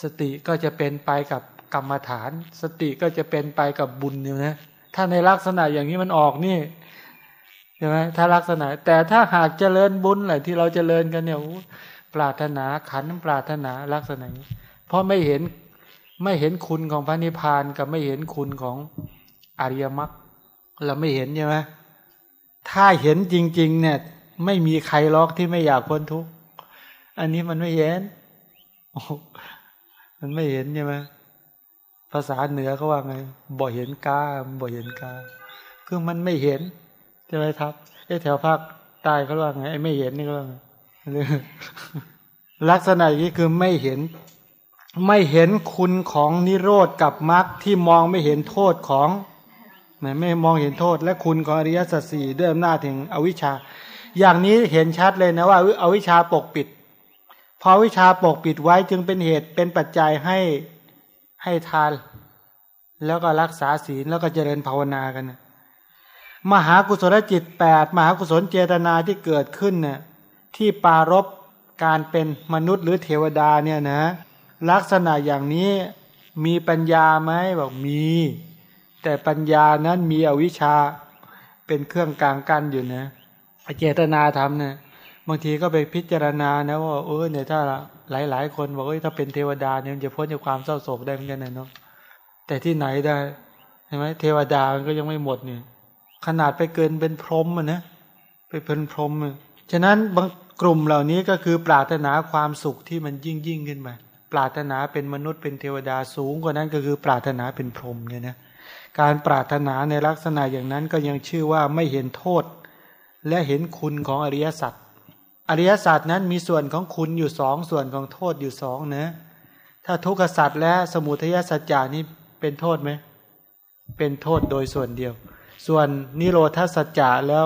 สติก็จะเป็นไปกับกรรมฐาน สติก็จะเป็นไปกับบุญเนี่ยนะถ้าในลักษณะอย่างนี้มันออกนี่ ใช่ไหมถ้าลักษณะ แต่ถ้าหากเจริญบุญอะไรที่เราเจริญกันเนี่ยปรารถนาขันปรารถนาลักษณะนี้เพราะไม่เห็นไม่เห็นคุณของพระนิพพานกับไม่เห็นคุณของอริยมรรคเราไม่เห็นใช่ไหมถ้าเห็นจริง ๆ เนี่ย ไม่มีใครล็อกที่ไม่อยากพ้นทุกข์อันนี้มันไม่เห็นมันไม่เห็นใช่ไหมภาษาเหนือเขาว่าไงบ่เห็นกาบ่เห็นกาคือมันไม่เห็น ใช่ไหมครับไอ้แถวภาคใต้เขาว่าไงไอ้ไม่เห็นนี่ก็ว่าไงลักษณะอย่างนี้คือไม่เห็น ไม่เห็นคุณของนิโรธกับมรรคที่มองไม่เห็นโทษของไม่มองเห็นโทษ และคุณของอริยสัจสี่ด้วยอำนาจถึงอวิชชา อย่างนี้เห็นชัดเลยนะว่าอาวิชชาปกปิด พอวิชาปกปิดไว้จึงเป็นเหตุเป็นปัจจัยให้ให้ทาน แล้วก็รักษาศีลแล้วก็เจริญภาวนากัน มหากุศลจิตแปดมหากุศลเจตนาที่เกิดขึ้นเนี่ยที่ปารบการเป็นมนุษย์หรือเทวดาเนี่ยนะ ลักษณะอย่างนี้มีปัญญาไหมบอกมี แต่ปัญญานั้นมีอวิชชาเป็นเครื่องกลางกั้นอยู่นะเจตนาทำเนี่ยบางทีก็ไปพิจารณานะว่าเออเนี่ยถ้าหลายหลายคนบอกว่าถ้าเป็นเทวดาเนี่ยจะพ้นจากความเศร้าโศกได้เหมือนกันนะเนาะแต่ที่ไหนได้ใช่ไหมเทวดาก็ยังไม่หมดเนี่ย ขนาดไปเกินเป็นพรหมอะนะไปเป็นพรหมฉะนั้นบางกลุ่มเหล่านี้ก็คือปรารถนาความสุขที่มันยิ่งยิ่งขึ้นไปปรารถนาเป็นมนุษย์เป็นเทวดาสูงกว่านั้นก็คือปรารถนาเป็นพรหมเนี่ยนะการปรารถนาในลักษณะอย่างนั้นก็ยังชื่อว่าไม่เห็นโทษ และเห็นคุณของอริยสัจอริยสัจนั้นมีส่วนของคุณอยู่สองส่วนของโทษอยู่สองนะถ้าทุกขสัจและสมุทัยสัจจานี้เป็นโทษไหมเป็นโทษโดยส่วนเดียว ส่วนนิโรธาสัจจะแล้ว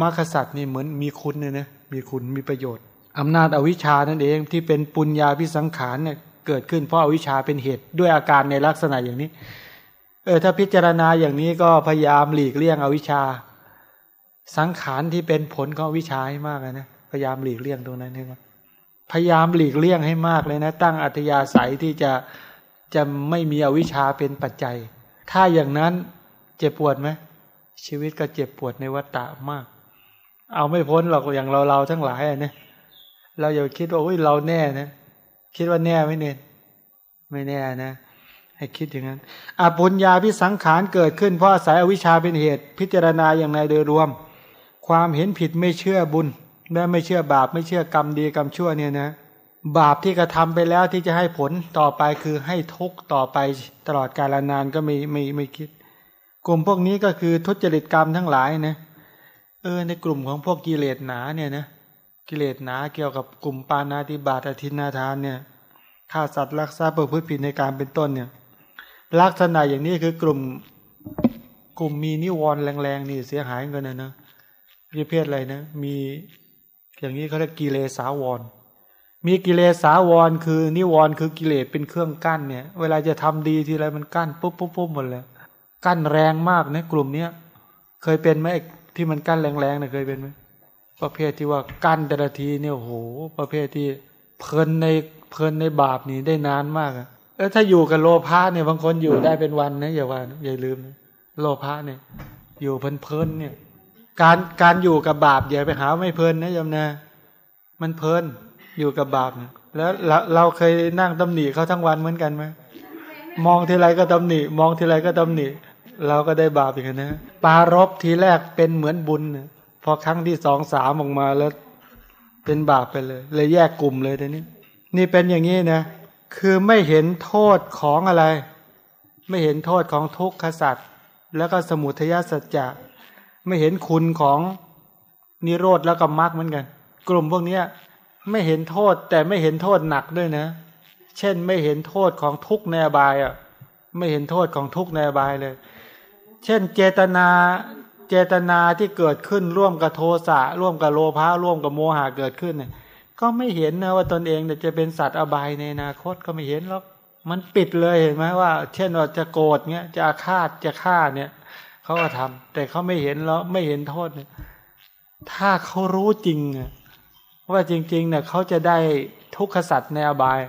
มรรคสัจนี่เหมือนมีคุณเนี่ยนะมีคุณมีประโยชน์อำนาจอวิชานั่นเองที่เป็นปุญญาพิสังขารเนี่ยเกิดขึ้นเพราะอาวิชาเป็นเหตุด้วยอาการในลักษณะอย่างนี้ เออถ้าพิจารณาอย่างนี้ก็พยายามหลีกเลี่ยงอวิชชา สังขารที่เป็นผลของวิชาให้มากเลยนะพยายามหลีกเลี่ยงตรงนั้นให้มากพยายามหลีกเลี่ยงให้มากเลยนะ ตั้งอัธยาศัยที่จะจะไม่มีอวิชชาเป็นปัจจัย ถ้าอย่างนั้นเจ็บปวดไหม ชีวิตก็เจ็บปวดในวัฏฏะมาก เอาไม่พ้นหรอกอย่างเราเราทั้งหลายอะเนี่ยเราอย่าคิดว่าโอ้ยเราแน่นะคิดว่าแน่ไหมเน่ไม่แน่นะให้คิดอย่างนั้นอปุญญาพิสังขารเกิดขึ้นเพราะอาศัยอวิชชาเป็นเหตุ พิจารณาอย่างไรโดยรวม ความเห็นผิดไม่เชื่อบุญและไม่เชื่อบาปไม่เชื่อกรรมดีกรรมชั่วเนี่ยนะบาปที่กระทำไปแล้วที่จะให้ผลต่อไปคือให้ทุกต่อไปตลอดกาลนานก็ไม่ไม่ไม่คิด กลุ่มพวกนี้ก็คือทุจริตกรรมทั้งหลายนะเออในกลุ่มของพวกกิเลสหนาเนี่ยนะกิเลสหนาเกี่ยวกับกลุ่มปานาติบาตอธินาทานเนี่ยฆ่าสัตว์รักทรัพย์ประพฤติผิดในการเป็นต้นเนี่ย ลักษณะอย่างนี้คือกลุ่มกลุ่มมีนิวรณ์แรงๆนี่เสียหายเงินนะนะประเภทอะไรนะ มีอย่างนี้เขาเรียกกิเลสาวร มีกิเลสาวรคือนิวรณ์คือกิเลสเป็นเครื่องกั้นเนี่ย เวลาจะทำดีทีไรมันกั้นปุ๊บปุ๊บปุ๊บหมดเลย กั้นแรงมากนะกลุ่มเนี้ย เคยเป็นไหมที่มันกั้นแรงๆนะเคยเป็นไหมประเภทที่ว่ากั้นแต่ละทีเนี่ยโห ประเภทที่เพลินในเพลินในบาปนี่ได้นานมากอะเออถ้าอยู่กับโลภะเนี่ยบางคนอยู่ได้เป็นวันนะอย่าว่าอย่าลืมนะโลภะเนี่ย อยู่เพลินๆเนี่ย การการอยู่กับบาปอย่าไปหาไม่เพลินนะยมนะมันเพลินอยู่กับบาปนะแล้วเราเราเคยนั่งตำหนิเขาทั้งวันเหมือนกันไหมมองทีไรก็ตำหนิมองทีไรก็ตำหนิ เราก็ได้บาปอย่างนั้นนะปารบทีแรกเป็นเหมือนบุญพอครั้งที่สองสามออกมาแล้ว เป็นบาปไปเลย เลยแยกกลุ่มเลยทีนี้นี่เป็นอย่างนี้นะ คือไม่เห็นโทษของอะไร ไม่เห็นโทษของทุกขสัตว์แล้วก็สมุทัยสัจจะไม่เห็นคุณของนิโรธแล้วก็มรรคเหมือนกัน กลุ่มพวกนี้ไม่เห็นโทษแต่ไม่เห็นโทษหนักด้วยนะ เช่นไม่เห็นโทษของทุกข์ในอบายอะ ไม่เห็นโทษของทุกข์ในอบายเลย เช่นเจตนาเจตนาที่เกิดขึ้นร่วมกับโทสะร่วมกับโลภะร่วมกับโมหะเกิดขึ้นเนี่ยก็ไม่เห็นนะว่าตนเองจะเป็นสัตว์อบายในอนาคตก็ไม่เห็นหรอกมันปิดเลยเห็นไหมว่า เช่นว่าจะโกรธเนี้ยจะอาฆาตจะฆ่าเนี่ยเขาก็ทำแต่เขาไม่เห็นแล้วไม่เห็นโทษเนี่ยถ้าเขารู้จริงว่าจริงๆเนี่ยเขาจะได้ทุกขสัตว์ในอบาย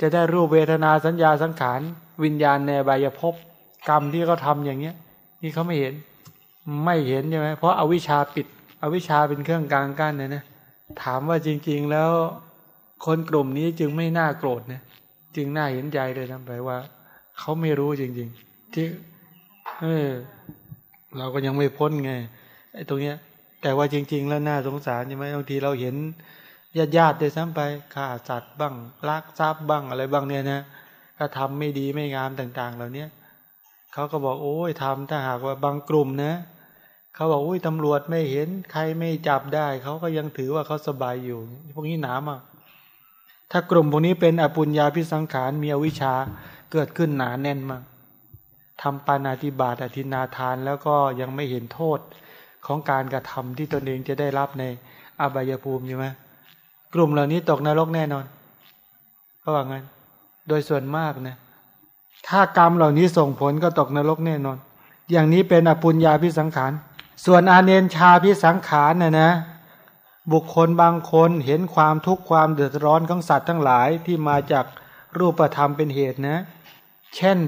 จะได้รูปเวทนาสัญญาสังขาร วิญญาณในอบายภพ กรรมที่เขาทาอย่างเงี้ยนี่เขาไม่เห็น ไม่เห็นใช่ไหมเพราะอาวิชชาปิด อวิชชาเป็นเครื่องกลางกั้นเนี่ยนะถามว่าจริง ๆ แล้วคนกลุ่มนี้จึงไม่น่าโกรธนะจึงน่าเห็นใจเลยนะแปลว่าเขาไม่รู้จริง ๆ ที่เออเราก็ยังไม่พ้นไงไอ้ตรงเนี้ย แต่ว่าจริง ๆ แล้วน่าสงสารใช่ไหมบางทีเราเห็นญาติญาติได้ซ้ำไปฆ่าสัตว์บ้างลักทรัพย์บ้างอะไรบ้างเนี่ยนะก็ทำไม่ดีไม่งามต่าง ๆ เหล่าเนี้ เขาก็บอกโอ้ยทำถ้าหากว่าบางกลุ่มนะเขาบอกอุ้ยตำรวจไม่เห็น ใครไม่จับได้ เขาก็ยังถือว่าเขาสบายอยู่ พวกนี้หนามอะถ้ากลุ่มพวกนี้เป็นอปุญญาพิสังขารมีอวิชชาเกิดขึ้นหนาแน่นมากทำปานาติบาตอธินาทานแล้วก็ยังไม่เห็นโทษของการกระทำที่ตนเองจะได้รับในอบายภูมิใช่ไหมกลุ่มเหล่านี้ตกนรกแน่นอนเพราะว่างั้น โดยส่วนมากนะ ถ้ากรรมเหล่านี้ส่งผลก็ตกนรกแน่นอน อย่างนี้เป็นอปุญญาพิสังขาร ส่วนอาเนนชาพิสังขารน่ะนะ บุคคลบางคนเห็นความทุกข์ความเดือดร้อนของสัตว์ทั้งหลายที่มาจากรูปธรรมเป็นเหตุนะ เช่น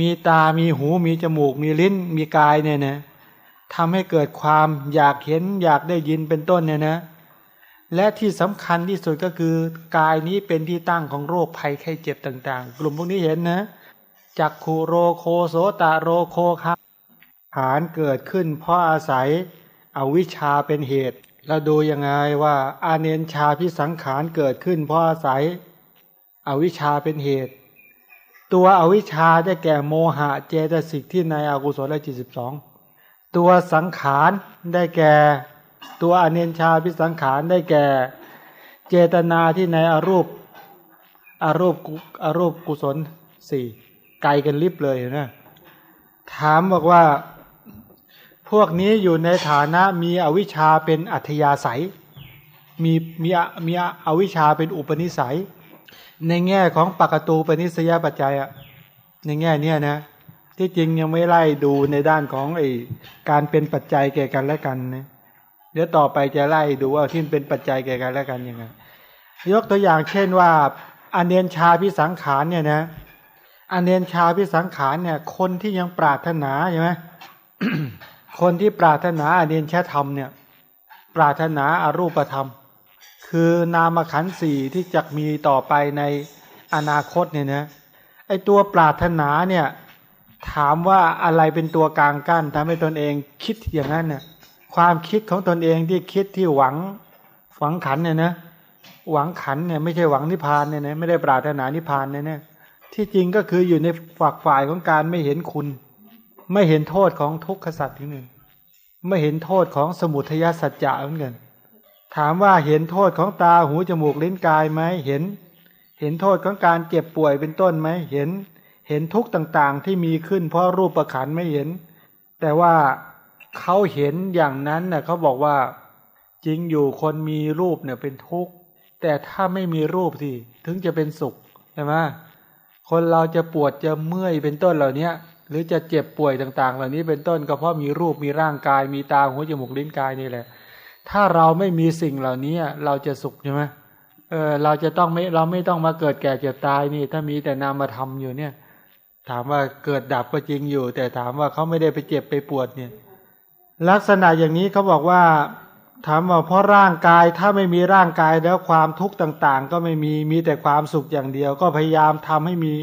มีตา มีหู มีจมูก มีลิ้น มีกายเนี่ยนะทำให้เกิดความอยากเห็นอยากได้ยินเป็นต้นเนี่ยนะ และที่สำคัญที่สุดก็คือกายนี้เป็นที่ตั้งของโรคภัยไข้เจ็บต่าง ๆ กลุ่มพวกนี้เห็นนะ จักขูโรโคโสตาโรโคคาฐานเกิดขึ้นเพราะอาศัยอวิชชาเป็นเหตุเราดูยังไงว่าอาเนนชาพิสังขารเกิดขึ้นเพราะอาศัยอวิชชาเป็นเหตุ ตัวอวิชชาได้แก่โมหะเจตสิกที่ในอกุศลจิตสิบสองตัวสังขารได้แก่ ตัวอเนนชาพิสังขารได้แก่ เจตนาที่ในอรูปอรูปอรูปกุศลสี่ ไกลกันลิบเลยนะถามบอกว่า พวกนี้อยู่ในฐานะมีอวิชชาเป็นอัธยาศัย มีมีมีอวิชชาเป็นอุปนิสัย ในแง่ของปกตูปนิสยปัจจัยอะในแง่เนี้ยนะ ที่จริงยังไม่ไล่ดูในด้านของไอ้การเป็นปัจจัยแก่กันและกันนะเดี๋ยวต่อไปจะไล่ดูว่าที่เป็นปัจจัยแก่กันและกันยังไงยกตัวอย่างเช่นว่าอเนียนชาพิสังขารเนี่ยนะ อเนียนชาพิสังขารเนี่ย คนที่ยังปรารถนาใช่ไหมคนที่ปรารถนาอเนียนชาธรรมเนี่ย ปรารถนาอารูปธรรม คือนามขันธ์สี่ที่จะมีต่อไปในอนาคตเนี่ยนะไอตัวปรารถนาเนี่ย ถามว่าอะไรเป็นตัวกลางกั้นทำให้ตนเองคิดอย่างนั้นเนี่ยความคิดของตนเองที่คิดที่หวังหวังขันเนี่ยนะหวังขันเนี่ยไม่ใช่หวังนิพพานเนี่ยนะไม่ได้ปรารถนานิพพานเนี่ยนะ ที่จริงก็คืออยู่ในฝักฝ่ายของการไม่เห็นคุณ ไม่เห็นโทษของทุกขสัตว์ที่หนึ่งไม่เห็นโทษของสมุทัยสัจจะเหมือนกันถามว่าเห็นโทษของตาหูจมูกลิ้นกายไหมเห็น เห็นโทษของการเจ็บป่วยเป็นต้นไหมเห็น เห็นทุกข์ต่างๆที่มีขึ้น เพราะรูปประขันไม่เห็น แต่ว่าเขาเห็นอย่างนั้นเน่ะเขาบอกว่าจริงอยู่คนมีรูปเนี่ยเป็นทุกข์แต่ถ้าไม่มีรูปสิถึงจะเป็นสุขใช่ไหม คนเราจะปวดจะเมื่อยเป็นต้นเหล่านี้หรือจะเจ็บป่วยต่าง ๆ เหล่านี้เป็นต้นก็เพราะมีรูปมีร่างกาย มีตาหูจมูกลิ้นกายนี่แหละ ถ้าเราไม่มีสิ่งเหล่านี้เราจะสุขใช่ไหมเออเราจะต้องไม่เราไม่ต้องมาเกิดแก่เจ็บตายนี่ ถ้ามีแต่นามธรรมอยู่เนี่ย ถามว่าเกิดดับก็จริงอยู่ แต่ถามว่าเขาไม่ได้ไปเจ็บไปปวดเนี่ย ลักษณะอย่างนี้เขาบอกว่า ถามว่าเพราะร่างกายถ้าไม่มีร่างกายแล้วความทุกข์ต่างๆ ก็ไม่มีมีแต่ความสุขอย่างเดียว ก็พยายามทำให้มี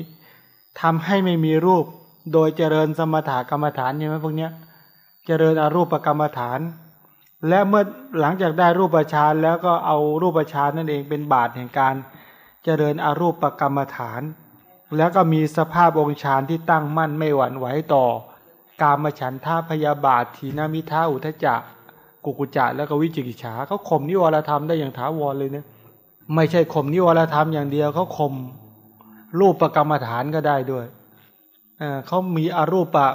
ทำให้ไม่มีรูป โดยเจริญสมถกรรมฐานใช่ไหมพวกเนี้ย เจริญอรูปกรรมฐาน และเมื่อหลังจากได้รูปฌานแล้วก็เอารูปฌานนั่นเองเป็นบาตแห่งการเจริญอรูปกรรมฐาน แล้วก็มีสภาพองค์ฌานที่ตั้งมั่นไม่หวั่นไหวต่อ กามฉันท่าพยาบาททีนามิท่าอุทจจะ กุกุจะแล้วก็วิจิกิจฉาเขาข่มนิวรธรรมได้อย่างถาวรเลยเนี่ยไม่ใช่ข่มนิวรธรรมอย่างเดียวเขาข่มรูปประกรรมฐานก็ได้ด้วยเเขามีอรูปะ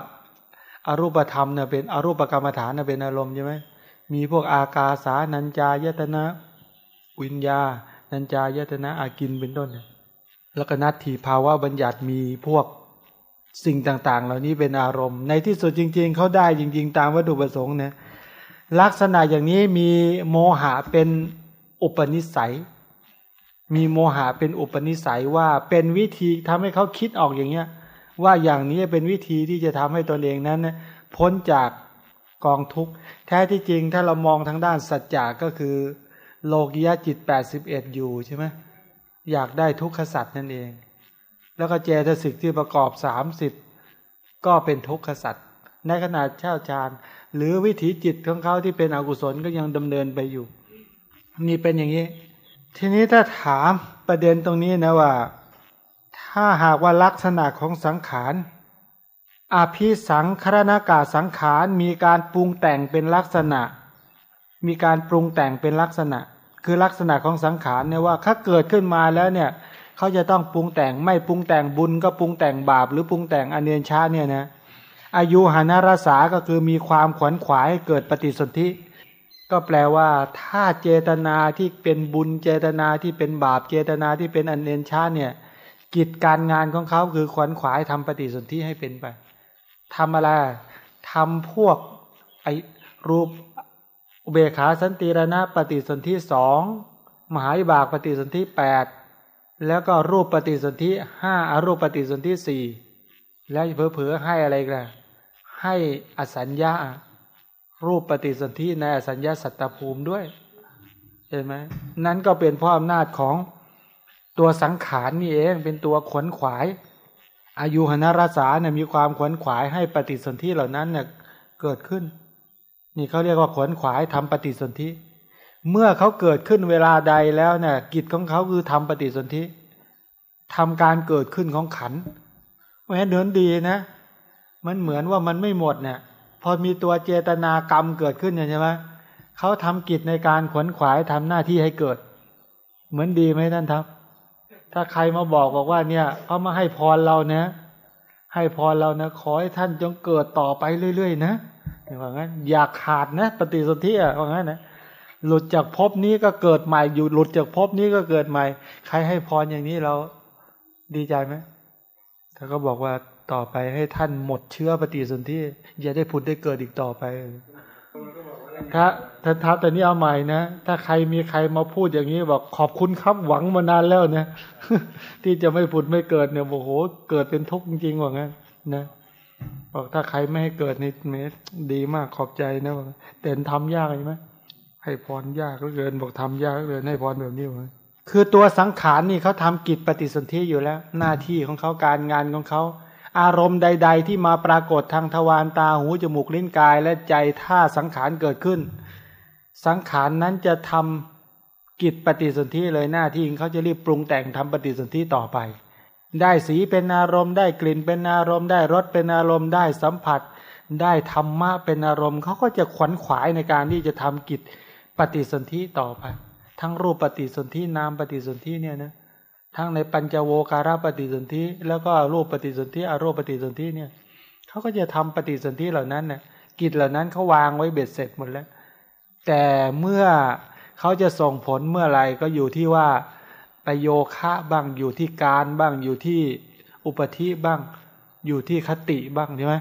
อรูปธรรมเนี่ยเป็นอรูปกรรมฐานเนี่ยเป็นอารมณ์ใช่ไหมมีพวกอากาสานัญจายตนะวิญญา นัญจายตนะอากินเป็นต้นแล้วก็นัตถีภาวะบัญญัติมีพวกสิ่งต่าง ๆ เหล่านี้เป็นอารมณ์ ในที่สุดจริง ๆเขาได้จริง ๆ ตามวัตถุประสงค์เนี่ย ลักษณะอย่างนี้มีโมหะเป็นอุปนิสัย มีโมหะเป็นอุปนิสัยว่าเป็นวิธีทำให้เขาคิดออกอย่างเงี้ย ว่าอย่างนี้เป็นวิธีที่จะทำให้ตนเองนั้น พ้นจากกองทุกข์แท้ที่จริงถ้าเรามองทางด้านสัจจะก็คือ โลกิยะจิตแปดสิบเอ็ดอยู่ใช่ไหมอยากได้ทุกขสัตว์นั่นเอง แล้วก็เจตสิกที่ประกอบสามสิบก็เป็นทุกขสัตว์ในขนาดเช่าชาญ หรือวิถีจิตของเขาที่เป็นอกุศลก็ยังดำเนินไปอยู่ นี่เป็นอย่างนี้ ทีนี้ถ้าถามประเด็นตรงนี้นะว่า ถ้าหากว่าลักษณะของสังขารอภิสังครณากาสังขารมีการปรุงแต่งเป็นลักษณะ มีการปรุงแต่งเป็นลักษณะ คือลักษณะของสังขารเนี่ยว่าถ้าเกิดขึ้นมาแล้วเนี่ยเขาจะต้องปรุงแต่งไม่ปรุงแต่งบุญก็ปรุงแต่งบาป หรือปรุงแต่งอเนียนชาเนี่ยนะ อายุหานารสาก็คือมีความขวนขวายให้เกิดปฏิสนธิก็แปลว่าถ้าเจตนาที่เป็นบุญเจตนาที่เป็นบาปเจตนาที่เป็นอันเนนชาเนี่ยกิจการงานของเขาคือขวนขวายทำปฏิสนธิให้เป็นไปทำอะไรทำพวกไอรูปอุเบขาสันติรณะปฏิสนธิสองมหาอิบากปฏิสนธิแปดแล้วก็รูปปฏิสนธิห้าอารูปปฏิสนธิสี่แล้วเผลอๆให้อะไรกัน ให้อสัญญารูปปฏิสนธิในอสัญญาสัตตภูมิด้วยเห็นไหมนั้นก็เป็นเพราะอำนาจของตัวสังขารนี่เองเป็นตัวขวนขวาย อายุหนารสาเนี่ยมีความขวนขวายให้ปฏิสนธิเหล่านั้นเนี่ยเกิดขึ้น นี่เขาเรียกว่าขวนขวายทำปฏิสนธิเมื่อเขาเกิดขึ้นเวลาใดแล้วเนี่ยกิจของเขาคือทำปฏิสนธิทำการเกิดขึ้นของขันเพราะฉะนั้นเดินดีนะ มันเหมือนว่ามันไม่หมดเนี่ย พอมีตัวเจตนากรรมเกิดขึ้นใช่ไหมเขาทำกิจในการขวนขวายทำหน้าที่ให้เกิด เหมือนดีไหมท่านครับ ถ้าใครมาบอกบอกว่าเนี่ยเขามาให้พรเราเนะให้พรเรานะขอให้ท่านจงเกิดต่อไปเรื่อยๆนะว่างั้นอยากขาดนะ ปฏิสนธิอะว่างั้นนะหลุดจากภพนี้ก็เกิดใหม่อยู่หลุดจากภพนี้ก็เกิดใหม่ ใครให้พรอย่างนี้เราดีใจไหมถ้าก็บอกว่า ต่อไปให้ท่านหมดเชื้อปฏิสนธิอย่าได้ผุดได้เกิดอีกต่อไปถ้าถ้าทับแต่นี้เอาใหม่นะ ถ้าใครมีใครมาพูดอย่างนี้บอกขอบคุณครับหวังมานานแล้วเนี่ยที่จะไม่ผุดไม่เกิดเนี่ยโอ้โห เกิดเป็นทุกข์จริงๆว่างั้นนะบอกถ้าใครไม่ให้เกิดนี่เมตดีมากขอบใจนะบอกแต่ทำยากใช่ไหมให้พรยากเหลือเกินบอกทำยากเหลือเกินให้พรแบบนี้ว่าคือตัวสังขารนี่เขาทำกิจปฏิสนธิอยู่แล้ว หน้าที่ของเขาการงานของเขา อารมณ์ใด ๆ ที่มาปรากฏทางทวารตาหูจมูกลิ้นกายและใจถ้าสังขารเกิดขึ้น สังขารนั้นจะทำกิจปฏิสนธิเลยหน้าที่เขาจะรีบปรุงแต่งทำปฏิสนธิต่อไป ได้สีเป็นอารมณ์ได้กลิ่นเป็นอารมณ์ได้รสเป็นอารมณ์ได้สัมผัส ได้ธรรมะเป็นอารมณ์เขาก็จะขวนขวายในการที่จะทำกิจปฏิสนธิต่อไป ทั้งรูปปฏิสนธินามปฏิสนธิเนี่ยนะ ทั้งในปัญจโวการาปฏิสนธิแล้วก็รูปปฏิสนธิอรูปปฏิสนธิเนี่ยเขาก็จะทำปฏิสนธิเหล่านั้นเนี่ยกิจเหล่านั้นเขาวางไว้เบ็ดเสร็จหมดแล้ว แต่เมื่อเขาจะส่งผลเมื่อไหร่ก็อยู่ที่ว่าประโยคะบ้างอยู่ที่การบ้างอยู่ที่อุปธิบ้าง อยู่ที่คติบ้างใช่ไหม